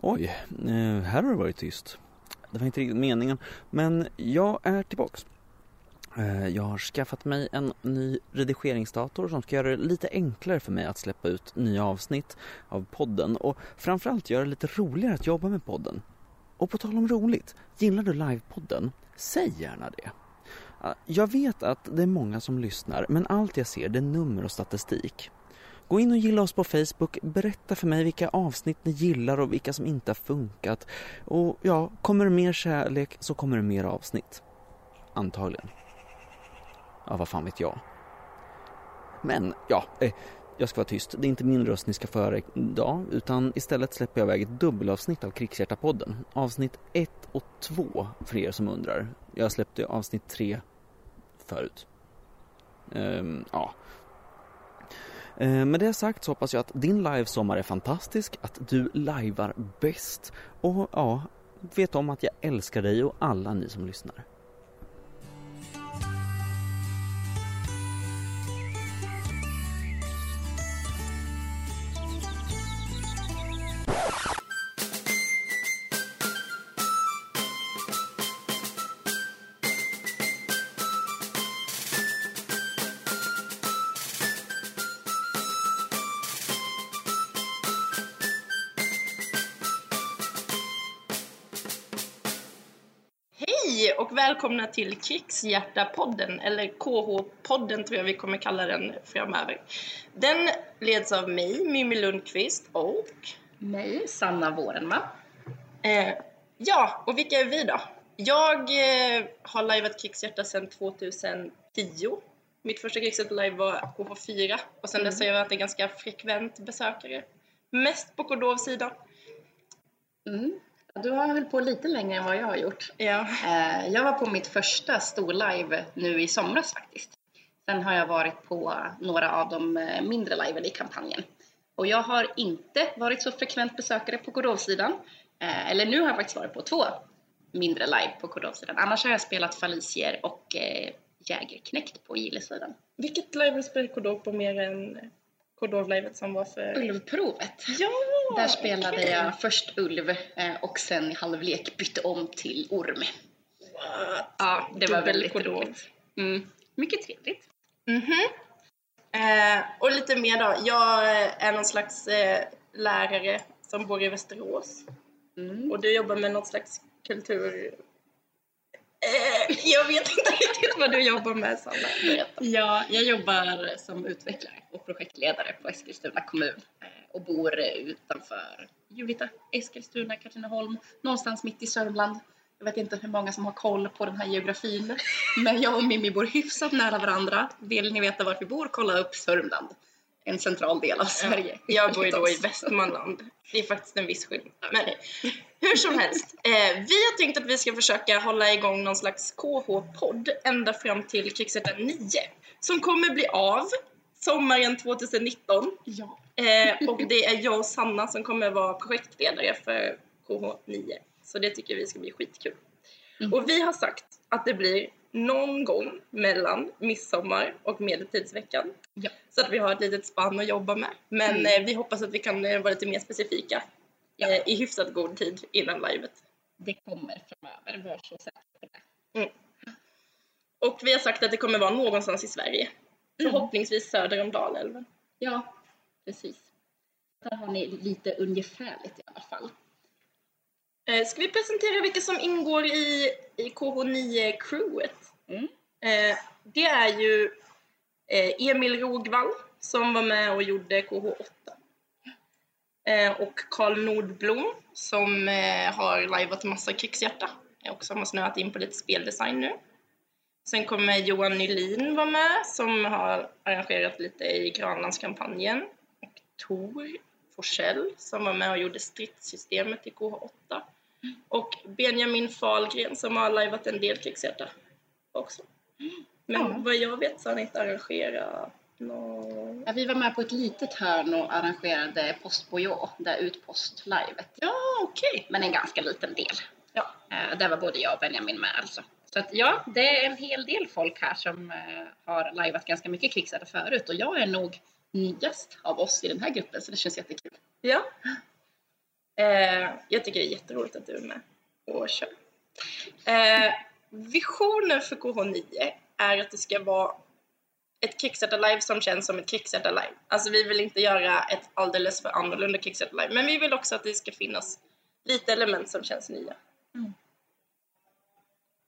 Oj, eh, här har det varit tyst. Det var inte riktigt meningen, men jag är tillbaks. Eh, jag har skaffat mig en ny redigeringsdator som ska göra det lite enklare för mig att släppa ut nya avsnitt av podden och framförallt göra det lite roligare att jobba med podden. Och på tal om roligt, gillar du livepodden? Säg gärna det. Jag vet att det är många som lyssnar, men allt jag ser det är nummer och statistik. Gå in och gilla oss på Facebook, berätta för mig vilka avsnitt ni gillar och vilka som inte har funkat. Och ja, kommer det mer kärlek så kommer det mer avsnitt. Antagligen. Ja, vad fan vet jag. Men, ja, eh, jag ska vara tyst. Det är inte min röst ni ska få höra idag, utan istället släpper jag iväg ett dubbelavsnitt av Krigshjärtapodden. Avsnitt 1 och 2, för er som undrar. Jag släppte avsnitt 3 förut. Ehm, ja. Eh, med det sagt så hoppas jag att din livesommar är fantastisk, att du livear bäst och ja, vet om att jag älskar dig och alla ni som lyssnar. Till Krigshjärta-podden, eller KH-podden tror jag vi kommer kalla den framöver. Den leds av mig, Mimmi Lundqvist och... Mig, Sanna Vårenma. Eh, ja, och vilka är vi då? Jag eh, har liveat Krigshjärta sedan 2010. Mitt första Krigshjärta-live var KH4 och sen dess har jag varit en ganska frekvent besökare. Mest på Kordov-sidan. Mm. Du har hållit på lite längre än vad jag har gjort. Ja. Eh, Jag var på mitt första storlive nu i somras faktiskt. Sen har jag varit på några av de eh, mindre liven i kampanjen. Och jag har inte varit så frekvent besökare på Kordovsidan. Eh, Eller nu har jag faktiskt varit på två mindre live på Kordovsidan. Annars har jag spelat Falicier och Jägerknäckt på Gillesidan. Vilket live spelat Kordov på mer än Kordov-livet som var för... Ulvprovet. Ja! Där spelade okej. jag först ulv eh, och sen i halvlek bytte om till orm. What? Ja, det var väldigt roligt. Mm. Mycket trevligt. Mhm. Eh, och lite mer då. Jag är någon slags eh, lärare som bor i Västerås. Mm. Och du jobbar med någon slags kultur... Eh, jag vet inte riktigt vad du jobbar med, Sanna. Berätta. Ja, jag jobbar som utvecklare och projektledare på Eskilstuna kommun eh, och bor utanför Julita, Eskilstuna, Katrineholm, någonstans mitt i Sörmland. Jag vet inte hur många som har koll på den här geografin, men jag och Mimmi bor hyfsat nära varandra. Vill ni veta var vi bor, kolla upp Sörmland. En central del av Sverige. Jag bor ju då i. Västmanland. Det är faktiskt en viss skillnad. Men hur som helst. Eh, vi har tänkt att vi ska försöka hålla igång någon slags KH-podd ända fram till Krigshjärta 9. Som kommer bli av sommaren 2019. Ja. Eh, och det är jag och Sanna som kommer vara projektledare för KH9. Så det tycker vi ska bli skitkul. Mm. Och vi har sagt att det blir någon gång mellan midsommar och medeltidsveckan. Ja. Så att vi har ett litet spann att jobba med. Men Mm. eh, vi hoppas att vi kan eh, vara lite mer specifika Ja. eh, i hyfsat god tid innan livet. Det kommer framöver, var så säker på det. Och vi har sagt att det kommer vara någonstans i Sverige. Mm. Förhoppningsvis söder om Dalälven. Ja, precis. Där har ni lite ungefärligt i alla fall. Eh, ska vi presentera vilka som ingår i, i KH9-crewet? Mm. Eh, det är ju eh, Emil Rogvall som var med och gjorde KH8. Eh, och Karl Nordblom som har liveat massa krigshjärta. Eh, också har snöat in på lite speldesign nu. Sen kommer Johan Nylin vara med som har arrangerat lite i Granlandskampanjen. Och Tor Forsell som var med och gjorde stridssystemet i KH8. Och Benjamin Fahlgren som har liveat en del krigshjärta också. Men Ja. vad jag vet så har han inte arrangerat nå... Ja, vi var med på ett litet hörn och arrangerade Postbojå, det här utpostlivet. Ja, okej. Men en ganska liten del. Ja. Eh, där var både jag och Benjamin med alltså. Så att ja, det är en hel del folk här som eh, har liveat ganska mycket krigshjärta förut och jag är nog nyast av oss i den här gruppen så det känns jättekul. Ja. Eh, jag tycker det är jätteroligt att du är med och kör. Eh, visionen för KH9 är att det ska vara ett Kickstarter live som känns som ett Kickstarter live. Alltså vi vill inte göra ett alldeles för annorlunda Kickstarter live, men vi vill också att det ska finnas lite element som känns nya. Mm.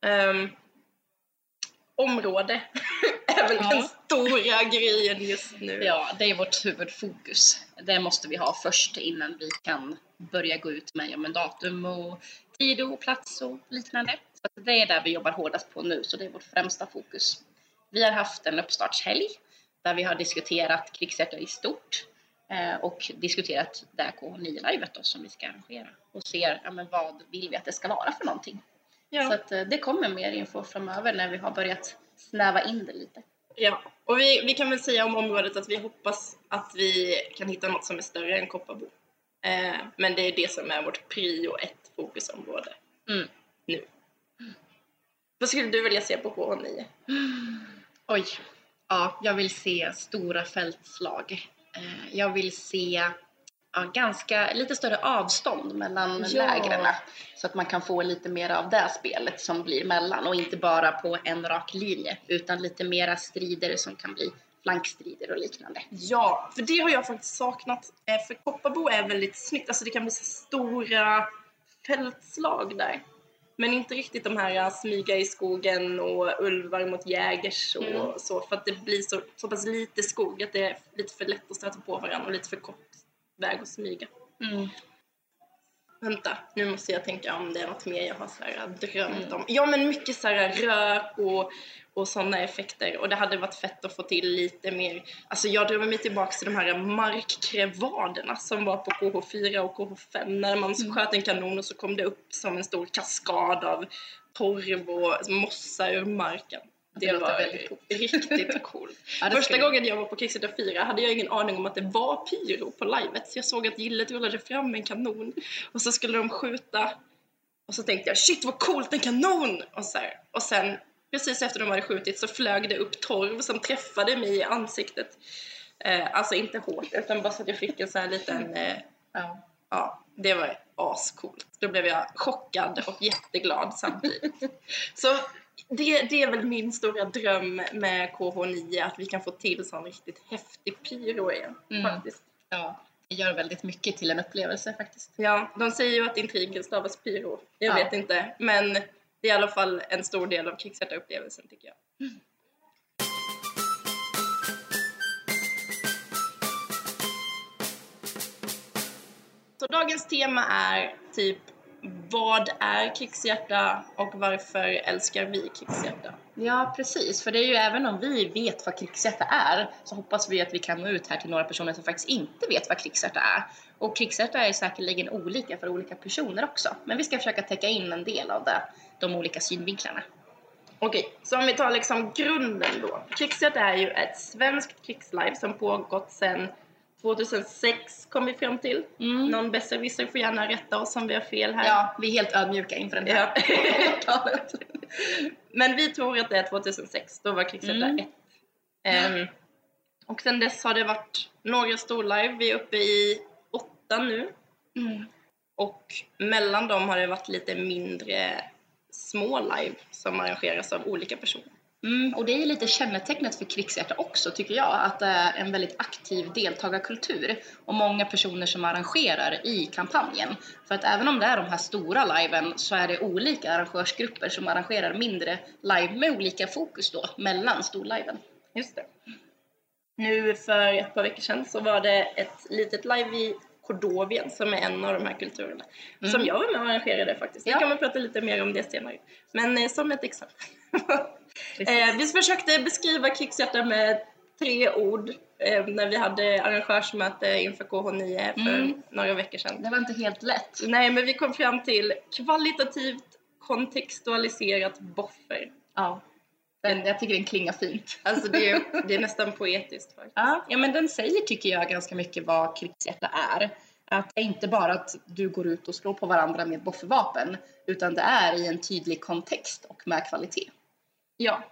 Ehm, område är väl Ja. den stora grejen just nu. Ja, det är vårt huvudfokus. Det måste vi ha först innan vi kan börja gå ut med ja, men datum och tid och plats och liknande. Så det är där vi jobbar hårdast på nu, så det är vårt främsta fokus. Vi har haft en uppstartshelg där vi har diskuterat Krigshjärta i stort eh, och diskuterat det här K9-livet då som vi ska arrangera och ser ja, men vad vill vi att det ska vara för någonting. Ja. Så att, eh, det kommer mer info framöver när vi har börjat snäva in det lite. Ja, och vi, vi kan väl säga om området att vi hoppas att vi kan hitta något som är större än Kopparbo. Eh, men det är det som är vårt prio ett fokusområde Mm. nu. Vad skulle du vilja se på K9? Oj. Ja, jag vill se stora fältslag. Eh, Jag vill se ja, ganska, lite större avstånd mellan Ja. lägren så att man kan få lite mer av det spelet som blir mellan och inte bara på en rak linje utan lite mera strider som kan bli flankstrider och liknande. Ja, för det har jag faktiskt saknat. Eh, för Kopparbo är väldigt snyggt, alltså det kan bli så stora fältslag där. Men inte riktigt de här uh, smyga i skogen och ulvar mot jägers och Mm. så för att det blir så, så pass lite skog att det är lite för lätt att stöta på varandra och lite för kort väg att smyga. Vänta, nu måste jag tänka om det är något mer jag har så här drömt Mm. om. Ja men mycket så här rök och, och sådana effekter och det hade varit fett att få till lite mer. Alltså jag drömmer mig tillbaka till de här markkrevaderna som var på KH4 och KH5 när man Mm. sköt en kanon och så kom det upp som en stor kaskad av torv och mossa ur marken. Det Det, låter väldigt coolt. riktigt coolt. Ja, Första skulle- gången jag var på Kickstarter 4 hade jag ingen aning om att det var pyro på livet. Så jag såg att gillet rullade fram en kanon och så skulle de skjuta och så tänkte jag shit vad coolt, en kanon! Och, så här. och sen precis efter de hade skjutit så flög det upp torv som träffade mig i ansiktet. Eh, alltså inte hårt utan bara så att jag fick en sån här liten eh, Ja. Ja, det var ascoolt. Då blev jag chockad och jätteglad samtidigt. Så det, det är väl min stora dröm med KH9, att vi kan få till sån riktigt häftig pyro igen. Mm. Faktiskt. ja, det gör väldigt mycket till en upplevelse faktiskt. Ja, de säger ju att intrigen stavas pyro. Jag Ja. vet inte, men det är i alla fall en stor del av Kickstarter-upplevelsen tycker jag. Så dagens tema är typ vad är Kicks-hjärta och varför älskar vi Kicks-hjärta? Ja, precis. För det är ju även om vi vet vad krigshjärta är så hoppas vi att vi kan nå ut här till några personer som faktiskt inte vet vad krigshjärta är. Och krigshjärta är säkerligen olika för olika personer också. Men vi ska försöka täcka in en del av det, de olika synvinklarna. Okej, så om vi tar liksom grunden då. Krigshjärta är ju ett svenskt krigslive som pågått sedan 2006 kom vi fram till. Mm. Någon besserwisser får gärna rätta oss om vi har fel här. Ja, vi är helt ödmjuka inför den här. Ja. Men vi tror att det är 2006, då var Krigshjärta Mm. 1. Ehm, och sen dess har det varit några storlive, vi är uppe i åtta nu. Mm. Och mellan dem har det varit lite mindre små live som arrangeras av olika personer. Mm, och det är lite kännetecknet för krigshjärta också tycker jag, att det är en väldigt aktiv deltagarkultur och många personer som arrangerar i kampanjen. För att även om det är de här stora liven så är det olika arrangörsgrupper som arrangerar mindre live med olika fokus då mellan storliven. Just det. Nu för ett par veckor sedan så var det ett litet live i Kordovien som är en av de här kulturerna. Mm. Som jag var med och arrangerade faktiskt. Vi Ja. kan man prata lite mer om det senare. Men eh, som ett exempel. eh, vi försökte beskriva Krigshjärta med tre ord eh, när vi hade arrangörsmöte inför KH9 för Mm. några veckor sedan. Det var inte helt lätt. Nej, men vi kom fram till kvalitativt kontextualiserat boffer. Ja. Den, jag tycker den klingar fint. Alltså det är, det är nästan poetiskt faktiskt. Ja, ja, men den säger tycker jag ganska mycket vad krigshjärta är. Att det är inte bara att du går ut och slår på varandra med boffervapen utan det är i en tydlig kontext och med kvalitet. Ja.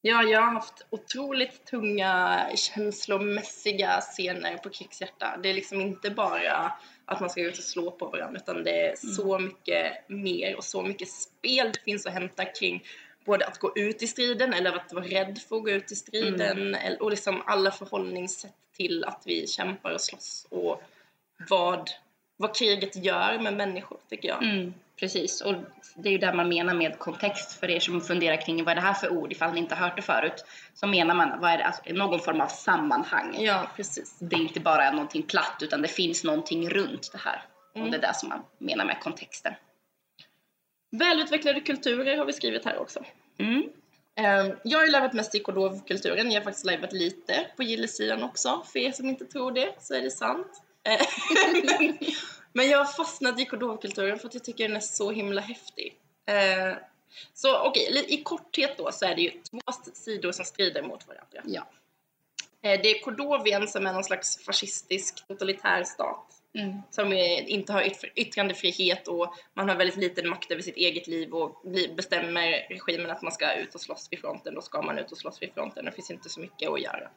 Ja, jag har haft otroligt tunga känslomässiga scener på Krigshjärta. Det är liksom inte bara att man ska ut och slå på varandra utan det är så mycket mer och så mycket spel det finns att hämta kring både att gå ut i striden eller att vara rädd för att gå ut i striden eller- och liksom alla förhållningssätt till att vi kämpar och slåss och vad, vad kriget gör med människor tycker jag. Mm, precis, och det är ju där man menar med kontext för er som funderar kring vad är det här för ord ifall ni inte har hört det förut. Så menar man vad är det, alltså, någon form av sammanhang. Ja, precis. Det är inte bara någonting platt utan det finns någonting runt det här. Och Mm. det är det som man menar med kontexten. Välutvecklade kulturer har vi skrivit här också. Mm. Eh, Jag har ju livat mest i Kodov-kulturen. Jag har faktiskt livat lite på Gillesidan också. För er som inte tror det så är det sant. Men jag har fastnat i Kodov-kulturen för att jag tycker den är så himla häftig. Eh, Så okej, li- i korthet då så är det ju två sidor som strider mot varandra. Ja. Eh, Det är Kordovien som är någon slags fascistisk totalitär stat Mm. som är, inte har yt- yttrandefrihet och man har väldigt liten makt över sitt eget liv och bestämmer regimen att man ska ut och slåss vid fronten, då ska man ut och slåss vid fronten. Det finns inte så mycket att göra.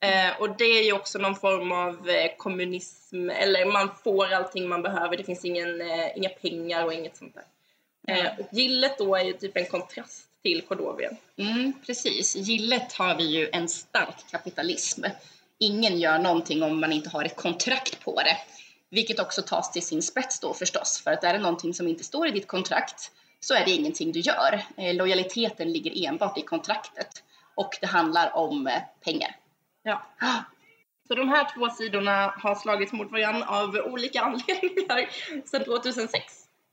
Eh, och det är ju också någon form av eh, kommunism, eller man får allting man behöver, det finns ingen, eh, inga pengar och inget sånt där. Eh, och gillet då är ju typ en kontrast till Kordovien. Mm, precis. Gillet har vi ju en stark kapitalism. Ingen gör någonting om man inte har ett kontrakt på det. Vilket också tas till sin spets då förstås. För att är det någonting som inte står i ditt kontrakt så är det ingenting du gör. Eh, lojaliteten ligger enbart i kontraktet. Och det handlar om eh, pengar. Ja. Så de här två sidorna har slagits mot varandra av olika anledningar sedan 2006.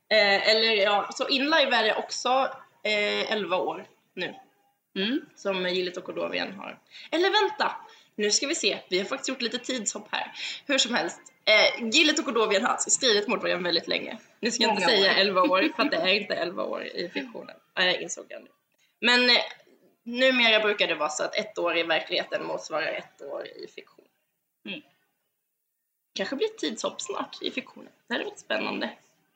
Eh, eller ja, så Inlive är det också eh, 11 år nu Mm. som Gillet och Kordovien har. Eller vänta! Nu ska vi se, vi har faktiskt gjort lite tidshopp här. Hur som helst, eh, Gillet och Kordovien har stridit mot varandra väldigt länge. Nu ska jag inte Många säga år. 11 år, för att det är inte 11 år i fiktionen. Eh, insåg jag nu. Men eh, numera brukar det vara så att ett år i verkligheten motsvarar ett år i fiktion. Mm. Kanske blir ett tidshopp snart i fiktionen. Det hade varit spännande.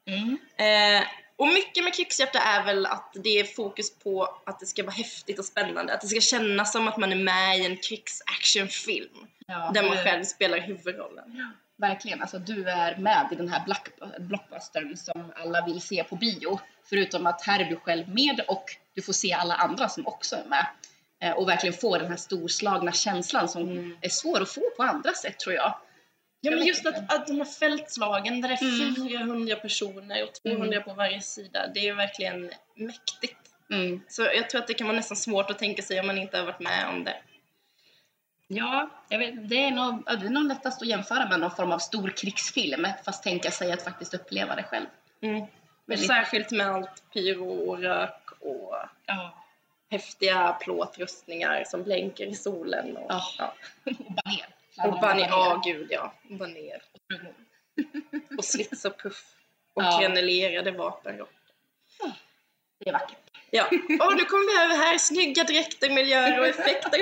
Mm. Eh, och mycket med Krigshjärta är väl att det är fokus på att det ska vara häftigt och spännande. Att det ska kännas som att man är med i en krigsactionfilm. Ja, där man själv spelar huvudrollen. Verkligen, alltså du är med i den här block- blockbustern som alla vill se på bio. Förutom att här är du själv med och du får se alla andra som också är med. Eh, Och verkligen få den här storslagna känslan som Mm. är svår att få på andra sätt tror jag. Ja men just att, att de här fältslagen där det är Mm. 400 personer och 200 på varje sida. Det är verkligen mäktigt. Mm. Så jag tror att det kan vara nästan svårt att tänka sig om man inte har varit med om det. Ja, vet, det, är nog, det är nog lättast att jämföra med någon form av stor krigsfilm fast tänka sig att faktiskt uppleva det själv. Mm. Väldigt- särskilt med allt pyro och rök och Ja. häftiga plåtrustningar som blänker i solen. Och, Ja. ja. Och baner. Och baner, ja gud ja, baner. Mm. Och slits och puff. Och Ja. granulerade vapen. Det är vackert. Ja, och nu kommer vi över här. Snygga dräkter, miljöer och effekter.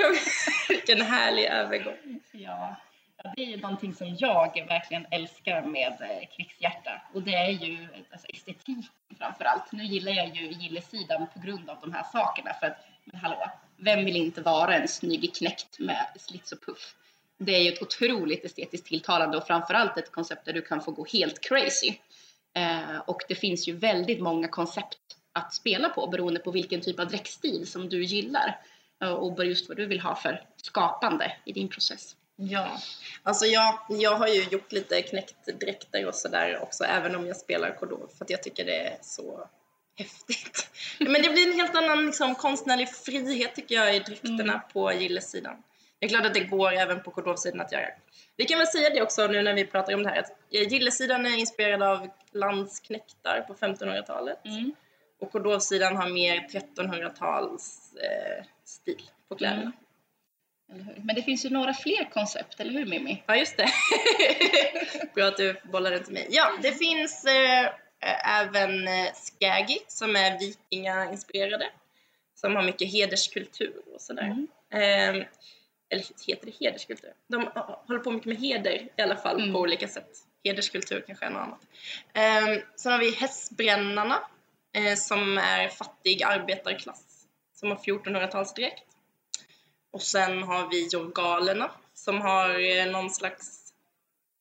Vilken härlig övergång. Ja, ja, det är ju någonting som jag verkligen älskar med eh, Krigshjärta. Och det är ju alltså, estetiken framför allt. Nu gillar jag ju gillesidan på grund av de här sakerna. För att, men hallå, vem vill inte vara en snygg knäckt med slits och puff? Det är ju ett otroligt estetiskt tilltalande och framförallt ett koncept där du kan få gå helt crazy. Eh, och det finns ju väldigt många koncept att spela på beroende på vilken typ av dräktstil som du gillar. Eh, och just vad du vill ha för skapande i din process. Ja, alltså jag, jag har ju gjort lite knäcktdräkter och sådär också, även om jag spelar Kodov, för att jag tycker det är så häftigt. Men det blir en helt annan liksom, konstnärlig frihet tycker jag i dräkterna på gillesidan. Det är klart att det går även på Kodov-sidan att göra. Vi kan väl säga det också nu när vi pratar om det här, att gillesidan är inspirerad av landsknektar på 1500-talet och Kodov-sidan har mer 1300-tals eh, stil på kläderna. Mm. Men det finns ju några fler koncept, eller hur Mimmi? Ja, just det. Bra att du bollar den till mig. Ja, det finns eh, eh, även eh, Skaggy som är vikingainspirerade. Som har mycket hederskultur och sådär. Mm. Eh, eller heter det hederskultur? De håller på mycket med heder i alla fall Mm. på olika sätt. Hederskultur kanske är något annat. Eh, sen har vi hästbrännarna eh, som är fattig arbetarklass. Som har 1400-talsdräkt. och sen har vi jorgalerna som har eh, någon slags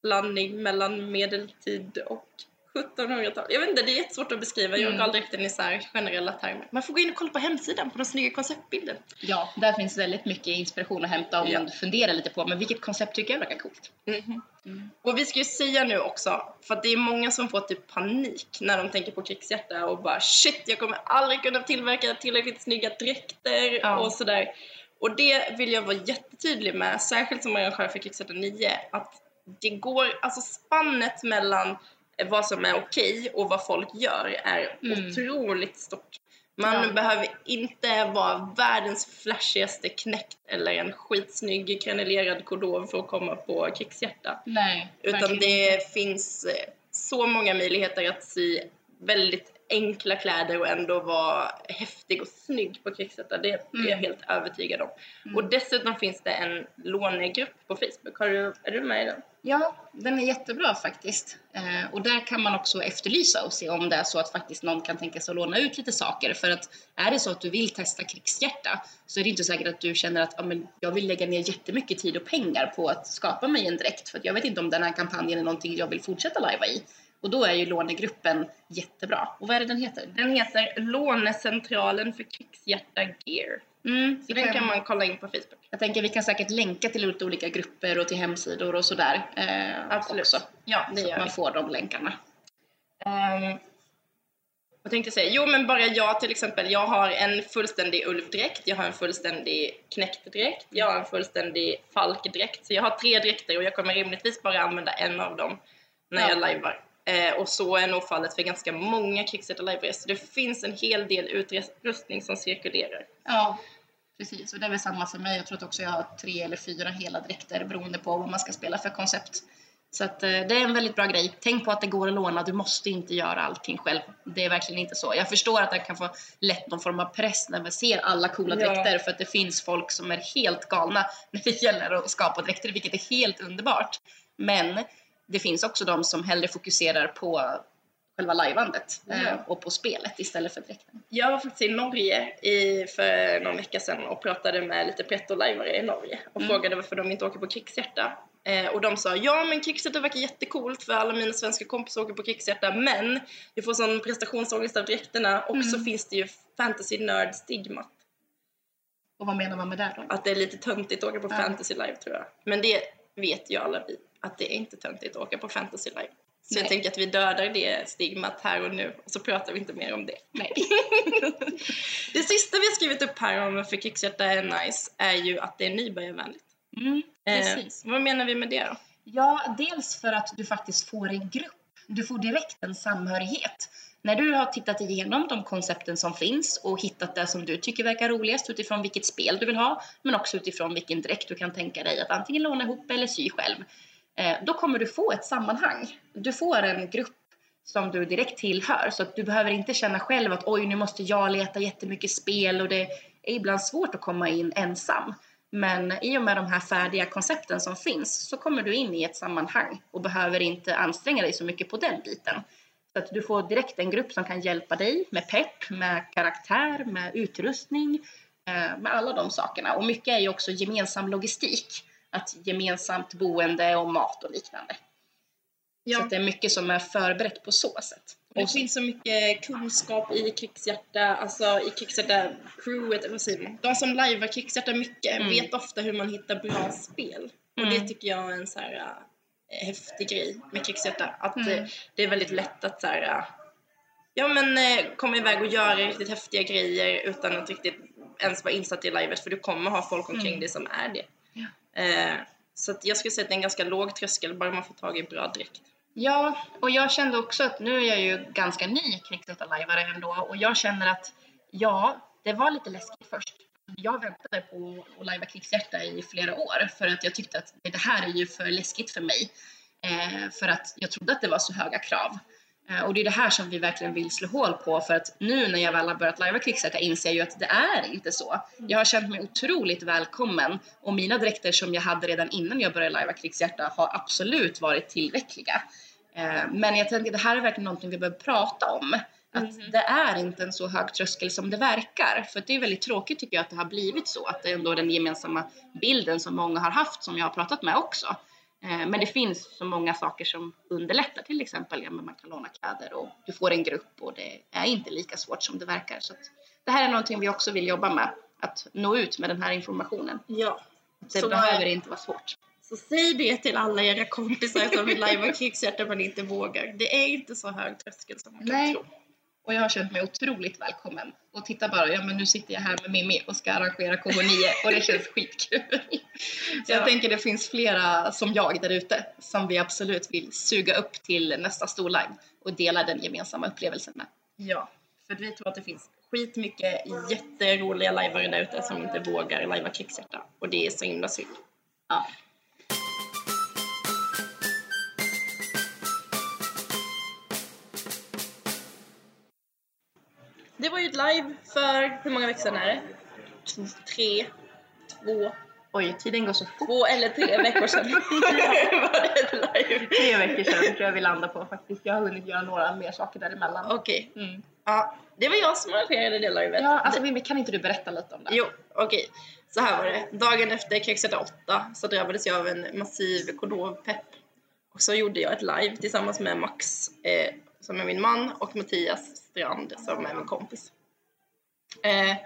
blandning mellan medeltid och 1700-tal. Jag vet inte, det är jättesvårt att beskriva Mm. jorgaldräkten i så generella termer. Man får gå in och kolla på hemsidan på de snygga konceptbilden. Ja, där finns väldigt mycket inspiration att hämta om Ja. man funderar lite på men vilket koncept tycker jag verkar coolt. Mhm. Mm. Och vi ska ju säga nu också, för att det är många som får typ panik när de tänker på krigshjärta och bara shit, jag kommer aldrig kunna tillverka tillräckligt snygga dräkter Ja. och sådär. Och det vill jag vara jättetydlig med, särskilt som arrangör för Krigshjärta 9, att det går, alltså spannet mellan vad som är okej och vad folk gör är Mm. otroligt stort. Man Ja. behöver inte vara världens flashigaste knäckt eller en skitsnygg granulerad kordov för att komma på krigshjärta. Nej, Utan verkligen det finns eh, så många möjligheter att sy väldigt enkla kläder och ändå vara häftig och snygg på krigshjärta. Det är jag Mm. helt övertygad om. Mm. Och dessutom finns det en lånegrupp på Facebook. Har du, är du med i den? Ja, den är jättebra faktiskt. Eh, och där kan man också efterlysa och se om det är så att faktiskt någon kan tänka sig att låna ut lite saker. För att är det så att du vill testa krigshjärta så är det inte säkert att du känner att ja, men jag vill lägga ner jättemycket tid och pengar på att skapa mig en dräkt. För jag vet inte om den här kampanjen är någonting jag vill fortsätta lajva i. Och då är ju lånegruppen jättebra. Och vad är det den heter? Den heter Lånecentralen för krigshjärta Gear. Mm, Så den kan man kolla in på Facebook. Jag tänker vi kan säkert länka till lite olika grupper och till hemsidor och sådär. Eh, Absolut. Också, Ja, det så gör vi. man får de länkarna. Um, vad tänkte jag säga? Jo, men bara jag till exempel. Jag har en fullständig ulvdräkt, jag har en fullständig knäcktdräkt, jag har en fullständig falkdräkt. Så jag har tre dräkter och jag kommer rimligtvis bara använda en av dem när Ja. jag lajvar. Eh, och så är nog fallet för ganska många krigsrätter Så det finns en hel del utrustning som cirkulerar. Ja, precis. Och det är väl samma för mig. Jag tror att också jag har tre eller fyra hela dräkter beroende på vad man ska spela för koncept. Så att, eh, det är en väldigt bra grej. Tänk på att det går att låna. Du måste inte göra allting själv. Det är verkligen inte så. Jag förstår att det kan få lätt någon form av press när man ser alla coola Ja. dräkter för att det finns folk som är helt galna när det gäller att skapa dräkter, vilket är helt underbart. Men det finns också de som hellre fokuserar på själva lajvandet Ja. och på spelet istället för dräkten. Jag var faktiskt i Norge i, för någon vecka sedan och pratade med lite pretto-lajvare i Norge och Mm. frågade varför de inte åker på krigshjärta. Eh, och de sa ja men krigshjärta verkar jättecoolt för alla mina svenska kompisar åker på krigshjärta men vi får sån prestationsångest av dräkterna och så Mm. finns det ju fantasy nörd stigmat. Och vad menar man med det då? Att det är lite töntigt att åka på Ja. fantasy live tror jag. Men det vet ju alla vi att det är inte töntigt att åka på fantasy live. Så Nej. jag tänker att vi dödar det stigmat här och nu och så pratar vi inte mer om det. Nej. Det sista vi har skrivit upp här om varför krigshjärta är nice är ju att det är nybörjarvänligt. Mm, Eh, precis. vad menar vi med det då? Ja, dels för att du faktiskt får en grupp. Du får direkt en samhörighet. När du har tittat igenom de koncepten som finns och hittat det som du tycker verkar roligast utifrån vilket spel du vill ha, men också utifrån vilken dräkt du kan tänka dig att antingen låna ihop eller sy själv, eh, Eh, då kommer du få ett sammanhang. Du får en grupp som du direkt tillhör så att du behöver inte känna själv att oj, nu måste jag leta jättemycket spel och det är ibland svårt att komma in ensam. Men i och med de här färdiga koncepten som finns så kommer du in i ett sammanhang och behöver inte anstränga dig så mycket på den biten. Så att du får direkt en grupp som kan hjälpa dig med pepp, med karaktär, med utrustning, eh, med alla de sakerna. Och mycket är ju också gemensam logistik. Att gemensamt boende och mat och liknande. Så att det är mycket som är förberett på så sätt. Det Och så, finns så mycket kunskap i krigshjärta, alltså i krigshjärta-crewet, vad säger man? De som lajvar krigshjärta mycket Mm. vet ofta hur man hittar bra spel. Och Mm. det tycker jag är en så här äh, häftig grej med krigshjärta. Att Mm. eh, det är väldigt lätt att så här, äh, ja men eh, komma iväg och göra riktigt häftiga grejer utan att riktigt ens vara insatt i livet för du kommer ha folk omkring Mm. dig som är det. Eh, så att jag skulle säga att det är en ganska låg tröskel bara man får tag i bra dräkt. Ja, och jag kände också att nu är jag ju ganska ny krigsrättarlajvare ändå och jag känner att ja, det var lite läskigt först. Jag väntade på att lajva krigshjärta i flera år för att jag tyckte att det här är ju för läskigt för mig. Eh, för att jag trodde att det var så höga krav. Eh, och det är det här som vi verkligen vill slå hål på för att nu när jag väl har börjat lajva krigshjärta inser jag ju att det är inte så. Jag har känt mig otroligt välkommen och mina dräkter som jag hade redan innan jag började lajva krigshjärta har absolut varit tillräckliga. Eh, Men jag tänker det här är verkligen någonting vi behöver prata om. Att Mhm. det är inte en så hög tröskel som det verkar. För det är väldigt tråkigt tycker jag att det har blivit så. Att det är ändå den gemensamma bilden som många har haft som jag har pratat med också. Eh, Men det finns så många saker som underlättar. Till exempel ja, man kan låna kläder och du får en grupp och det är inte lika svårt som det verkar. Så det här är någonting vi också vill jobba med. Att nå ut med den här informationen. Ja. Det Så- behöver inte vara svårt. Så säg det till alla era kompisar som vill lajva krigshjärta men inte vågar. Det är inte så hög tröskel som man kan Nej. tro. Och jag har känt mig otroligt välkommen. Och titta bara, ja men nu sitter jag här med Mimmi och ska arrangera KH9 och det känns skitkul. Så jag Ja. tänker det finns flera som jag där ute som vi absolut vill suga upp till nästa storlive och dela den gemensamma upplevelsen med. Ja, för vi tror att det finns skitmycket jätteroliga lajvare där ute som inte vågar lajva krigshjärta. Och det är så himla synd. Ja. Det var ju ett live för, hur många veckor sedan är det? Tre, två, Oj, tiden går så fort. två eller tre veckor sedan var det live. Tre veckor sedan tror jag vi landar på faktiskt. Jag har hunnit göra några mer saker däremellan. Okej, Mm. ja, det var jag som arrangerade det livet. Ja, alltså Mimmi, kan inte du berätta lite om det? Jo, okej. Så här var det. Dagen efter Krigshjärta 8 så drabbades jag av en massiv kordovpepp. Och så gjorde jag ett live tillsammans med Max, eh, som är min man, och Mattias Strand, som är min kompis. Eh,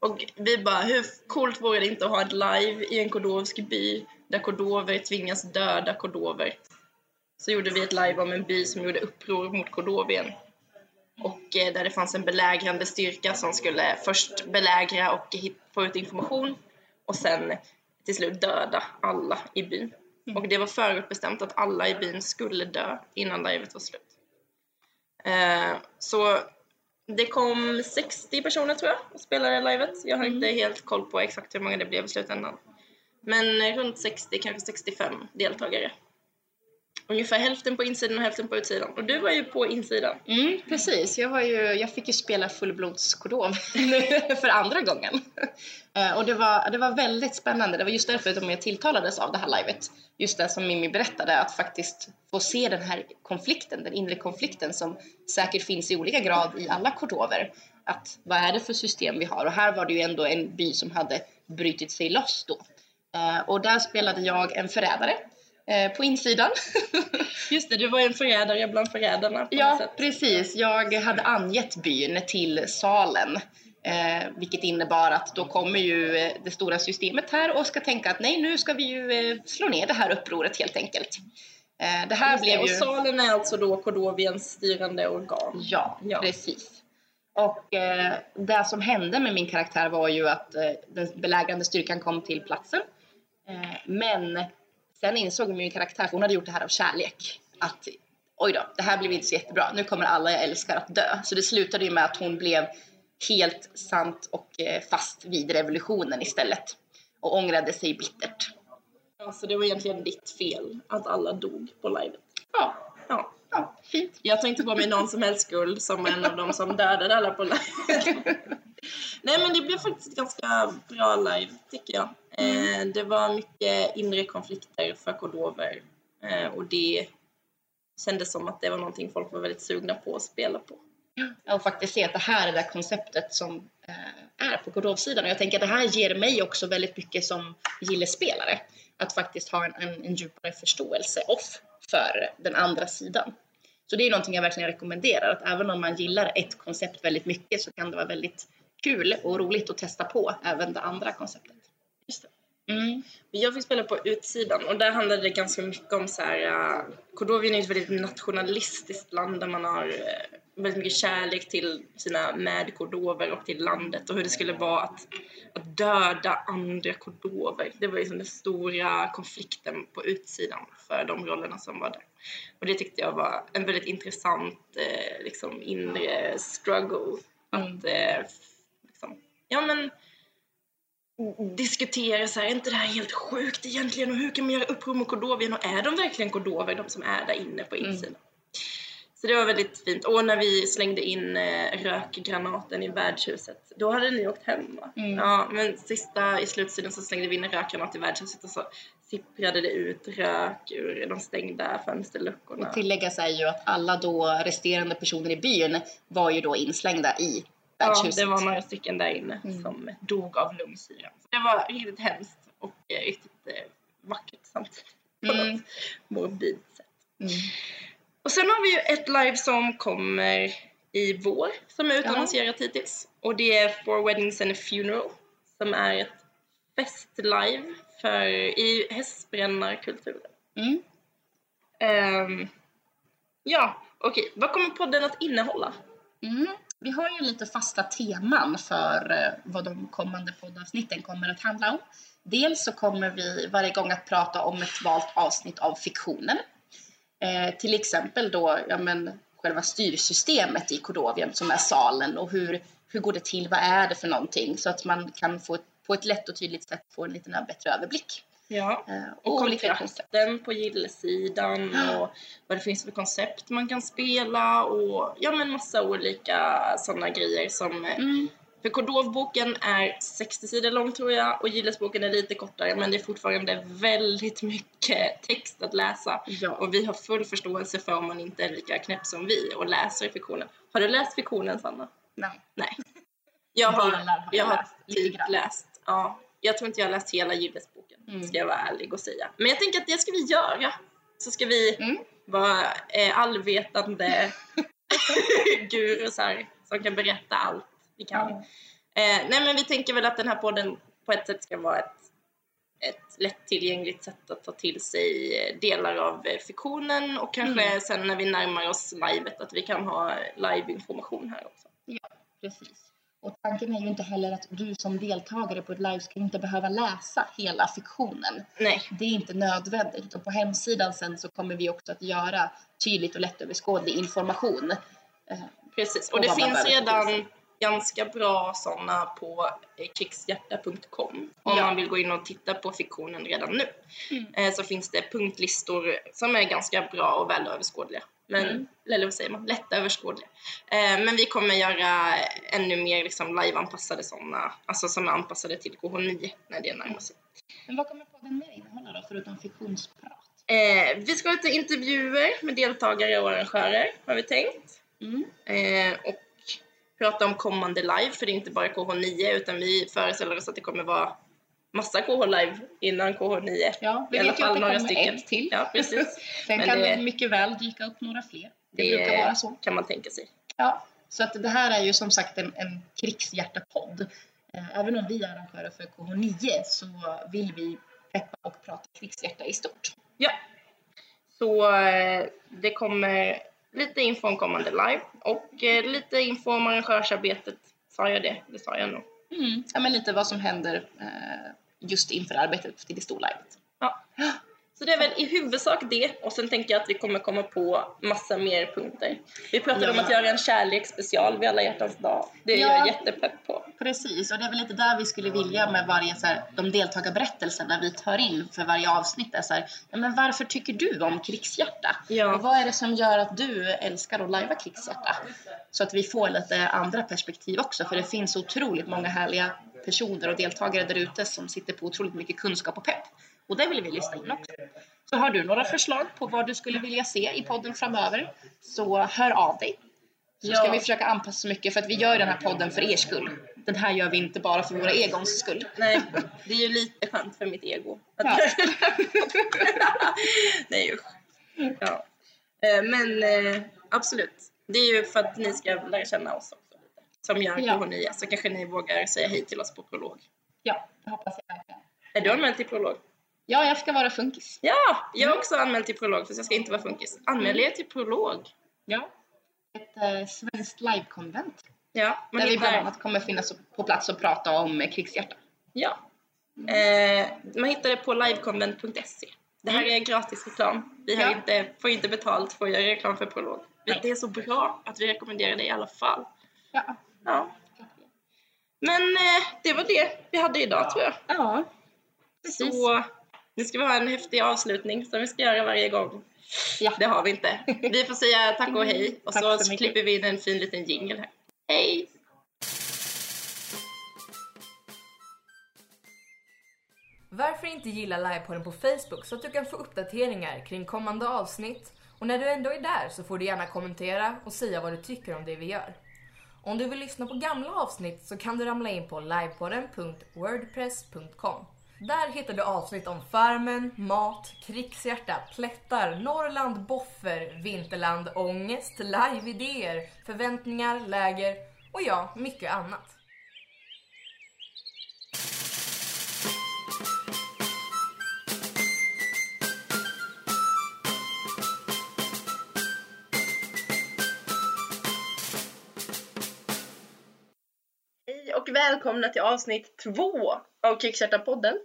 och vi bara, hur coolt vore det inte att ha ett live i en kordovsk by där kordover tvingas döda kordover? Så gjorde vi ett live om en by som gjorde uppror mot Kordovien och eh, där det fanns en belägrande styrka som skulle först belägra och få ut information och sen till slut döda alla i byn. Och det var förutbestämt att alla i byn skulle dö innan livet var slut. Eh, så det kom 60 personer tror jag och spelade livet. Jag har inte helt koll på exakt hur många det blev i slutändan. Men runt 60, kanske 65 deltagare. Ungefär hälften på insidan och hälften på utsidan. Och du var ju på insidan. Mm, precis. Jag, var ju, jag fick ju spela fullblodskodov för andra gången. Eh, och det var, det var väldigt spännande. Det var just därför jag tilltalades av det här livet. Just det som Mimmi berättade, att faktiskt få se den här konflikten, den inre konflikten som säkert finns i olika grad i alla kordover. Att vad är det för system vi har? Och här var det ju ändå en by som hade brutit sig loss då. Eh, och där spelade jag en förrädare eh, på insidan. Just det, du var en förrädare bland förrädarna Ja, precis. Jag hade angett byn till salen. Eh, vilket innebar att då kommer ju eh, det stora systemet här och ska tänka att nej, nu ska vi ju eh, slå ner det här upproret helt enkelt. Eh, det här Just blev och ju... salen är alltså då Kordoviens styrande organ. Ja, Ja. precis. Och eh, det som hände med min karaktär var ju att eh, den belägrande styrkan kom till platsen. Eh, men sen insåg min karaktär, hon hade gjort det här av kärlek, att oj då, det här blev inte så jättebra. Nu kommer alla jag älskar att dö. Så det slutade ju med att hon blev helt sant och eh, fast vid revolutionen istället. Och ångrade sig bittert. Alltså det var egentligen ditt fel att alla dog på livet. Ja, Ja. Ja fint. Jag tar inte på mig någon som helst skuld som en av dem som dödade alla på live. Nej men det blev faktiskt ganska bra live tycker jag. Eh, det var mycket inre konflikter för kordover eh, och det kändes som att det var någonting folk var väldigt sugna på att spela på. och faktiskt se att det här är det konceptet som eh, är på Godov-sidan. Och jag tänker att det här ger mig också väldigt mycket som gillespelare. Att faktiskt ha en, en, en djupare förståelse off för den andra sidan. Så det är någonting jag verkligen rekommenderar. Att även om man gillar ett koncept väldigt mycket så kan det vara väldigt kul och roligt att testa på även det andra konceptet. Just det. Mm. Jag fick spela på utsidan och där handlade det ganska mycket om så här. Kordovien är ett väldigt nationalistiskt land där man har eh, väldigt mycket kärlek till sina medkordover och till landet och hur det skulle vara att, att döda andra kordover. Det var liksom den stora konflikten på utsidan för de rollerna som var där. Och det tyckte jag var en väldigt intressant eh, liksom inre struggle. Att eh, liksom, ja men diskutera så här, är inte det här helt sjukt egentligen och hur kan man göra uppror mot Kordovien och är de verkligen kordover, de som är där inne på insidan? Så det var väldigt fint. Och när vi slängde in eh, rökgranaten i värdshuset, då hade ni åkt hem va? Mm. Ja, men sista i slutsidan så slängde vi in en rökgranat i värdshuset och så sipprade det ut rök ur de stängda fönsterluckorna. Och tilläggas är ju att alla då resterande personer i byn var ju då inslängda i Ja, värdshuset. det var några stycken där inne Mm. som dog av lungsyra. Så det var riktigt hemskt och eh, riktigt eh, vackert samtidigt. På Mm. något morbidt sätt. Mm. Och sen har vi ju ett live som kommer i vår som är utannonserat hittills. Och det är For Weddings and a Funeral som är ett festlive för, i hästbrännarkulturen. Mm. Ehm, ja, okej. Vad kommer podden att innehålla? Mm. Vi har ju lite fasta teman för eh, vad de kommande poddavsnitten kommer att handla om. Dels så kommer vi varje gång att prata om ett valt avsnitt av fiktionen. Eh, till exempel då, ja men själva styrsystemet i Cordovium som är salen och hur, hur går det till, vad är det för någonting? Så att man kan få på ett lätt och tydligt sätt få en liten bättre överblick. Ja. Eh, Och koncept. kontrakten på gillesidan och vad det finns för koncept man kan spela och ja men massa olika sådana grejer som Mm. För Cordovboken är 60 sidor lång tror jag och Gillesboken är lite kortare men det är fortfarande väldigt mycket text att läsa Ja. och vi har full förståelse för om man inte är lika knäpp som vi och läser fiktionen. Har du läst fiktionen Sanna? Nej. Nej. Jag har, har jag har typ läst, ja. Jag tror inte jag har läst hela Gillesboken, Mm. ska jag vara ärlig och säga. Men jag tänker att det ska vi göra. Så ska vi Mm. vara eh, allvetande gurusar som kan berätta allt vi kan. Ja. Eh, nej men vi tänker väl att den här podden på ett sätt ska vara ett, ett lättillgängligt sätt att ta till sig eh, delar av eh, fiktionen och kanske Mm. sen när vi närmar oss livet att vi kan ha live-information här också. Precis. Och tanken är ju inte heller att du som deltagare på ett live ska inte behöva läsa hela fiktionen. Nej, Det är inte nödvändigt. Och på hemsidan sen så kommer vi också att göra tydligt och lättöverskådlig information. Eh, precis. Och det finns redan ganska bra sådana på eh, krigshjärta.com om Ja. man vill gå in och titta på fiktionen redan nu. Mm. Eh, så finns det punktlistor som är ganska bra och väl överskådliga. Men, Mm. eller vad säger man, lättöverskådliga. Eh, men vi kommer göra ännu mer liksom live-anpassade sådana, alltså som är anpassade till KH9 när det närmar sig. Men vad kommer podden mer innehålla då, förutom fiktionsprat? Eh, vi ska ha lite intervjuer med deltagare och arrangörer har vi tänkt. Mm. Eh, och prata om kommande live, för det är inte bara KH9 utan vi föreställer oss att det kommer vara massa KH-live innan KH9. Ja, vi I alla vet ju att det några kommer stycken. ett till. Ja, precis. Sen Men kan det- det mycket väl dyka upp några fler. Det, Det brukar vara så. kan man tänka sig. Ja, så att det här är ju som sagt en, en krigshjärta-podd. Eh, Även om vi är arrangörer för KH9 så vill vi peppa och prata krigshjärta i stort. Ja. Så eh, det kommer lite info om kommande live och eh, lite info om arrangörsarbetet. Sa jag det? Det sa jag nog. Mm. Ja, men lite vad som händer eh, just inför arbetet till det stora livet. Ja. Så det är väl i huvudsak det och sen tänker jag att vi kommer komma på massa mer punkter. Vi pratade om Ja. att göra en kärleksspecial vid alla hjärtans dag. Det är Ja. jag jättepepp på. Precis, och det är väl lite där vi skulle vilja med varje så här, de deltagarberättelserna vi tar in för varje avsnitt. Är så här, men varför tycker du om krigshjärta? Ja. Och vad är det som gör att du älskar att lajva krigshjärta? Så att vi får lite andra perspektiv också, för det finns otroligt många härliga personer och deltagare där ute som sitter på otroligt mycket kunskap och pepp. Och det vill vi lyssna in också. Så har du några förslag på vad du skulle vilja se i podden framöver så hör av dig. Så Ja. ska vi försöka anpassa så mycket för att vi gör den här podden för er skull. Den här gör vi inte bara för våra egons skull. Nej, det är ju lite skönt för mitt ego. Ja. Nej usch. Ja. Eh, Men eh, absolut. Det är ju för att ni ska lära känna oss också. Som gör Ja. KH9. Så kanske ni vågar säga hej till oss på prolog. Ja, det hoppas jag verkligen. Är du anmäld till prolog? Ja, jag ska vara funkis. Ja, jag är också anmäld till prolog fast jag ska inte vara funkis. Anmäl er till prolog. Ja. Ett eh, svenskt livekonvent. Ja, man Där vi bland hittar, annat kommer finnas på plats och prata om eh, krigshjärta. ja. Eh, man hittar det på liveconvent.se. Det här är gratis reklam. Vi har Ja. inte, får inte betalt för att göra reklam för prolog. Nej. Det är så bra att vi rekommenderar det i alla fall. Ja. Ja. Men eh, det var det vi hade idag tror jag. Ja. Precis. Så nu ska vi ha en häftig avslutning som vi ska göra varje gång. Ja. Det har vi inte. Vi får säga tack och hej och så, så klipper vi in en fin liten jingle här. Hej! Varför inte gilla livepodden på Facebook så att du kan få uppdateringar kring kommande avsnitt och när du ändå är där så får du gärna kommentera och säga vad du tycker om det vi gör. Om du vill lyssna på gamla avsnitt så kan du ramla in på livepodden.wordpress.com. Där hittar du avsnitt om Farmen, mat, krigshjärta, plättar, Norrland, boffer, vinterland, ångest, live-idéer, förväntningar, läger och ja, mycket annat. Välkomna till avsnitt två av Krigshjärta-podden.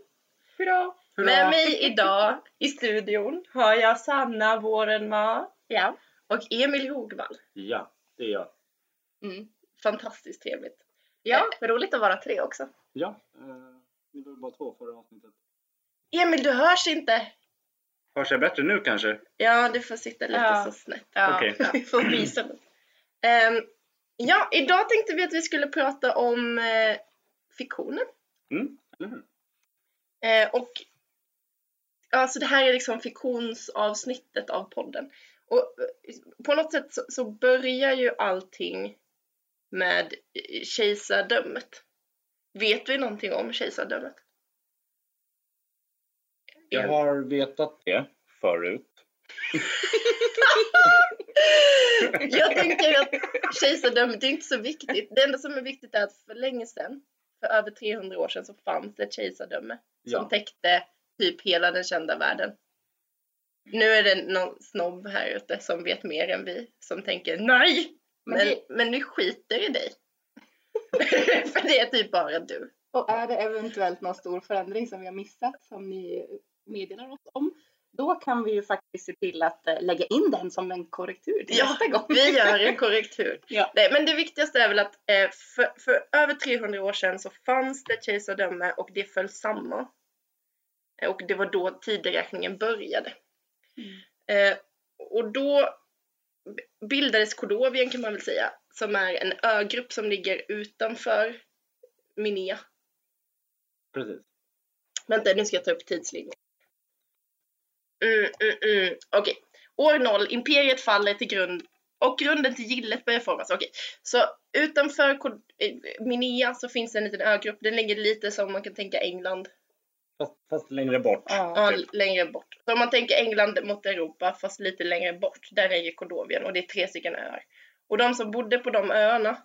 Hurra! Med mig idag i studion har jag Sanna Vårenma Ja. och Emil Hogvall. Ja, det är jag. Mm. Fantastiskt trevligt. Ja, roligt att vara tre också. Ja, eh, ni var bara två förra avsnittet. Emil, du hörs inte. Hörs jag bättre nu kanske? Ja, du får sitta lite Ja. så snett. Ja. Okej. Vi får visa lite. Ja, idag tänkte vi att vi skulle prata om eh, fiktionen. Mm, eller hur? Eh, och alltså det här är liksom fiktionsavsnittet av podden. Och eh, på något sätt så, så börjar ju allting med eh, kejsardömet. Vet vi någonting om kejsardömet? Jag har vetat det förut. Jag tänker att kejsardömet är inte så viktigt. Det enda som är viktigt är att för länge sedan, för över 300 år sedan, så fanns det ett kejsardöme som Ja. täckte typ hela den kända världen. Nu är det någon snobb här ute som vet mer än vi, som tänker nej, Men men, det- men vi skiter i dig. för det är typ bara du. Och är det eventuellt någon stor förändring som vi har missat som ni meddelar oss om, då kan vi ju faktiskt se till att eh, lägga in den som en korrektur till Ja, nästa gång. Vi gör en korrektur. Ja. Nej, men det viktigaste är väl att eh, för, för över 300 år sedan så fanns det kejsardöme och det föll samman. Eh, Och det var då tideräkningen började. Eh, och då bildades Kordovien kan man väl säga, som är en ögrupp som ligger utanför Minea. Precis. Vänta, nu ska jag ta upp tidslinjen. Mm, mm, mm. Okej. År 0, imperiet faller till grund och grunden till gillet börjar formas. Okej. Så utanför eh, Minea så finns det en liten ögrupp. Den ligger lite som man kan tänka England. Fast, fast längre bort. Ja. Typ. längre bort. Så om man tänker England mot Europa fast lite längre bort. Där är ju Kordovien och det är tre stycken öar. Och de som bodde på de öarna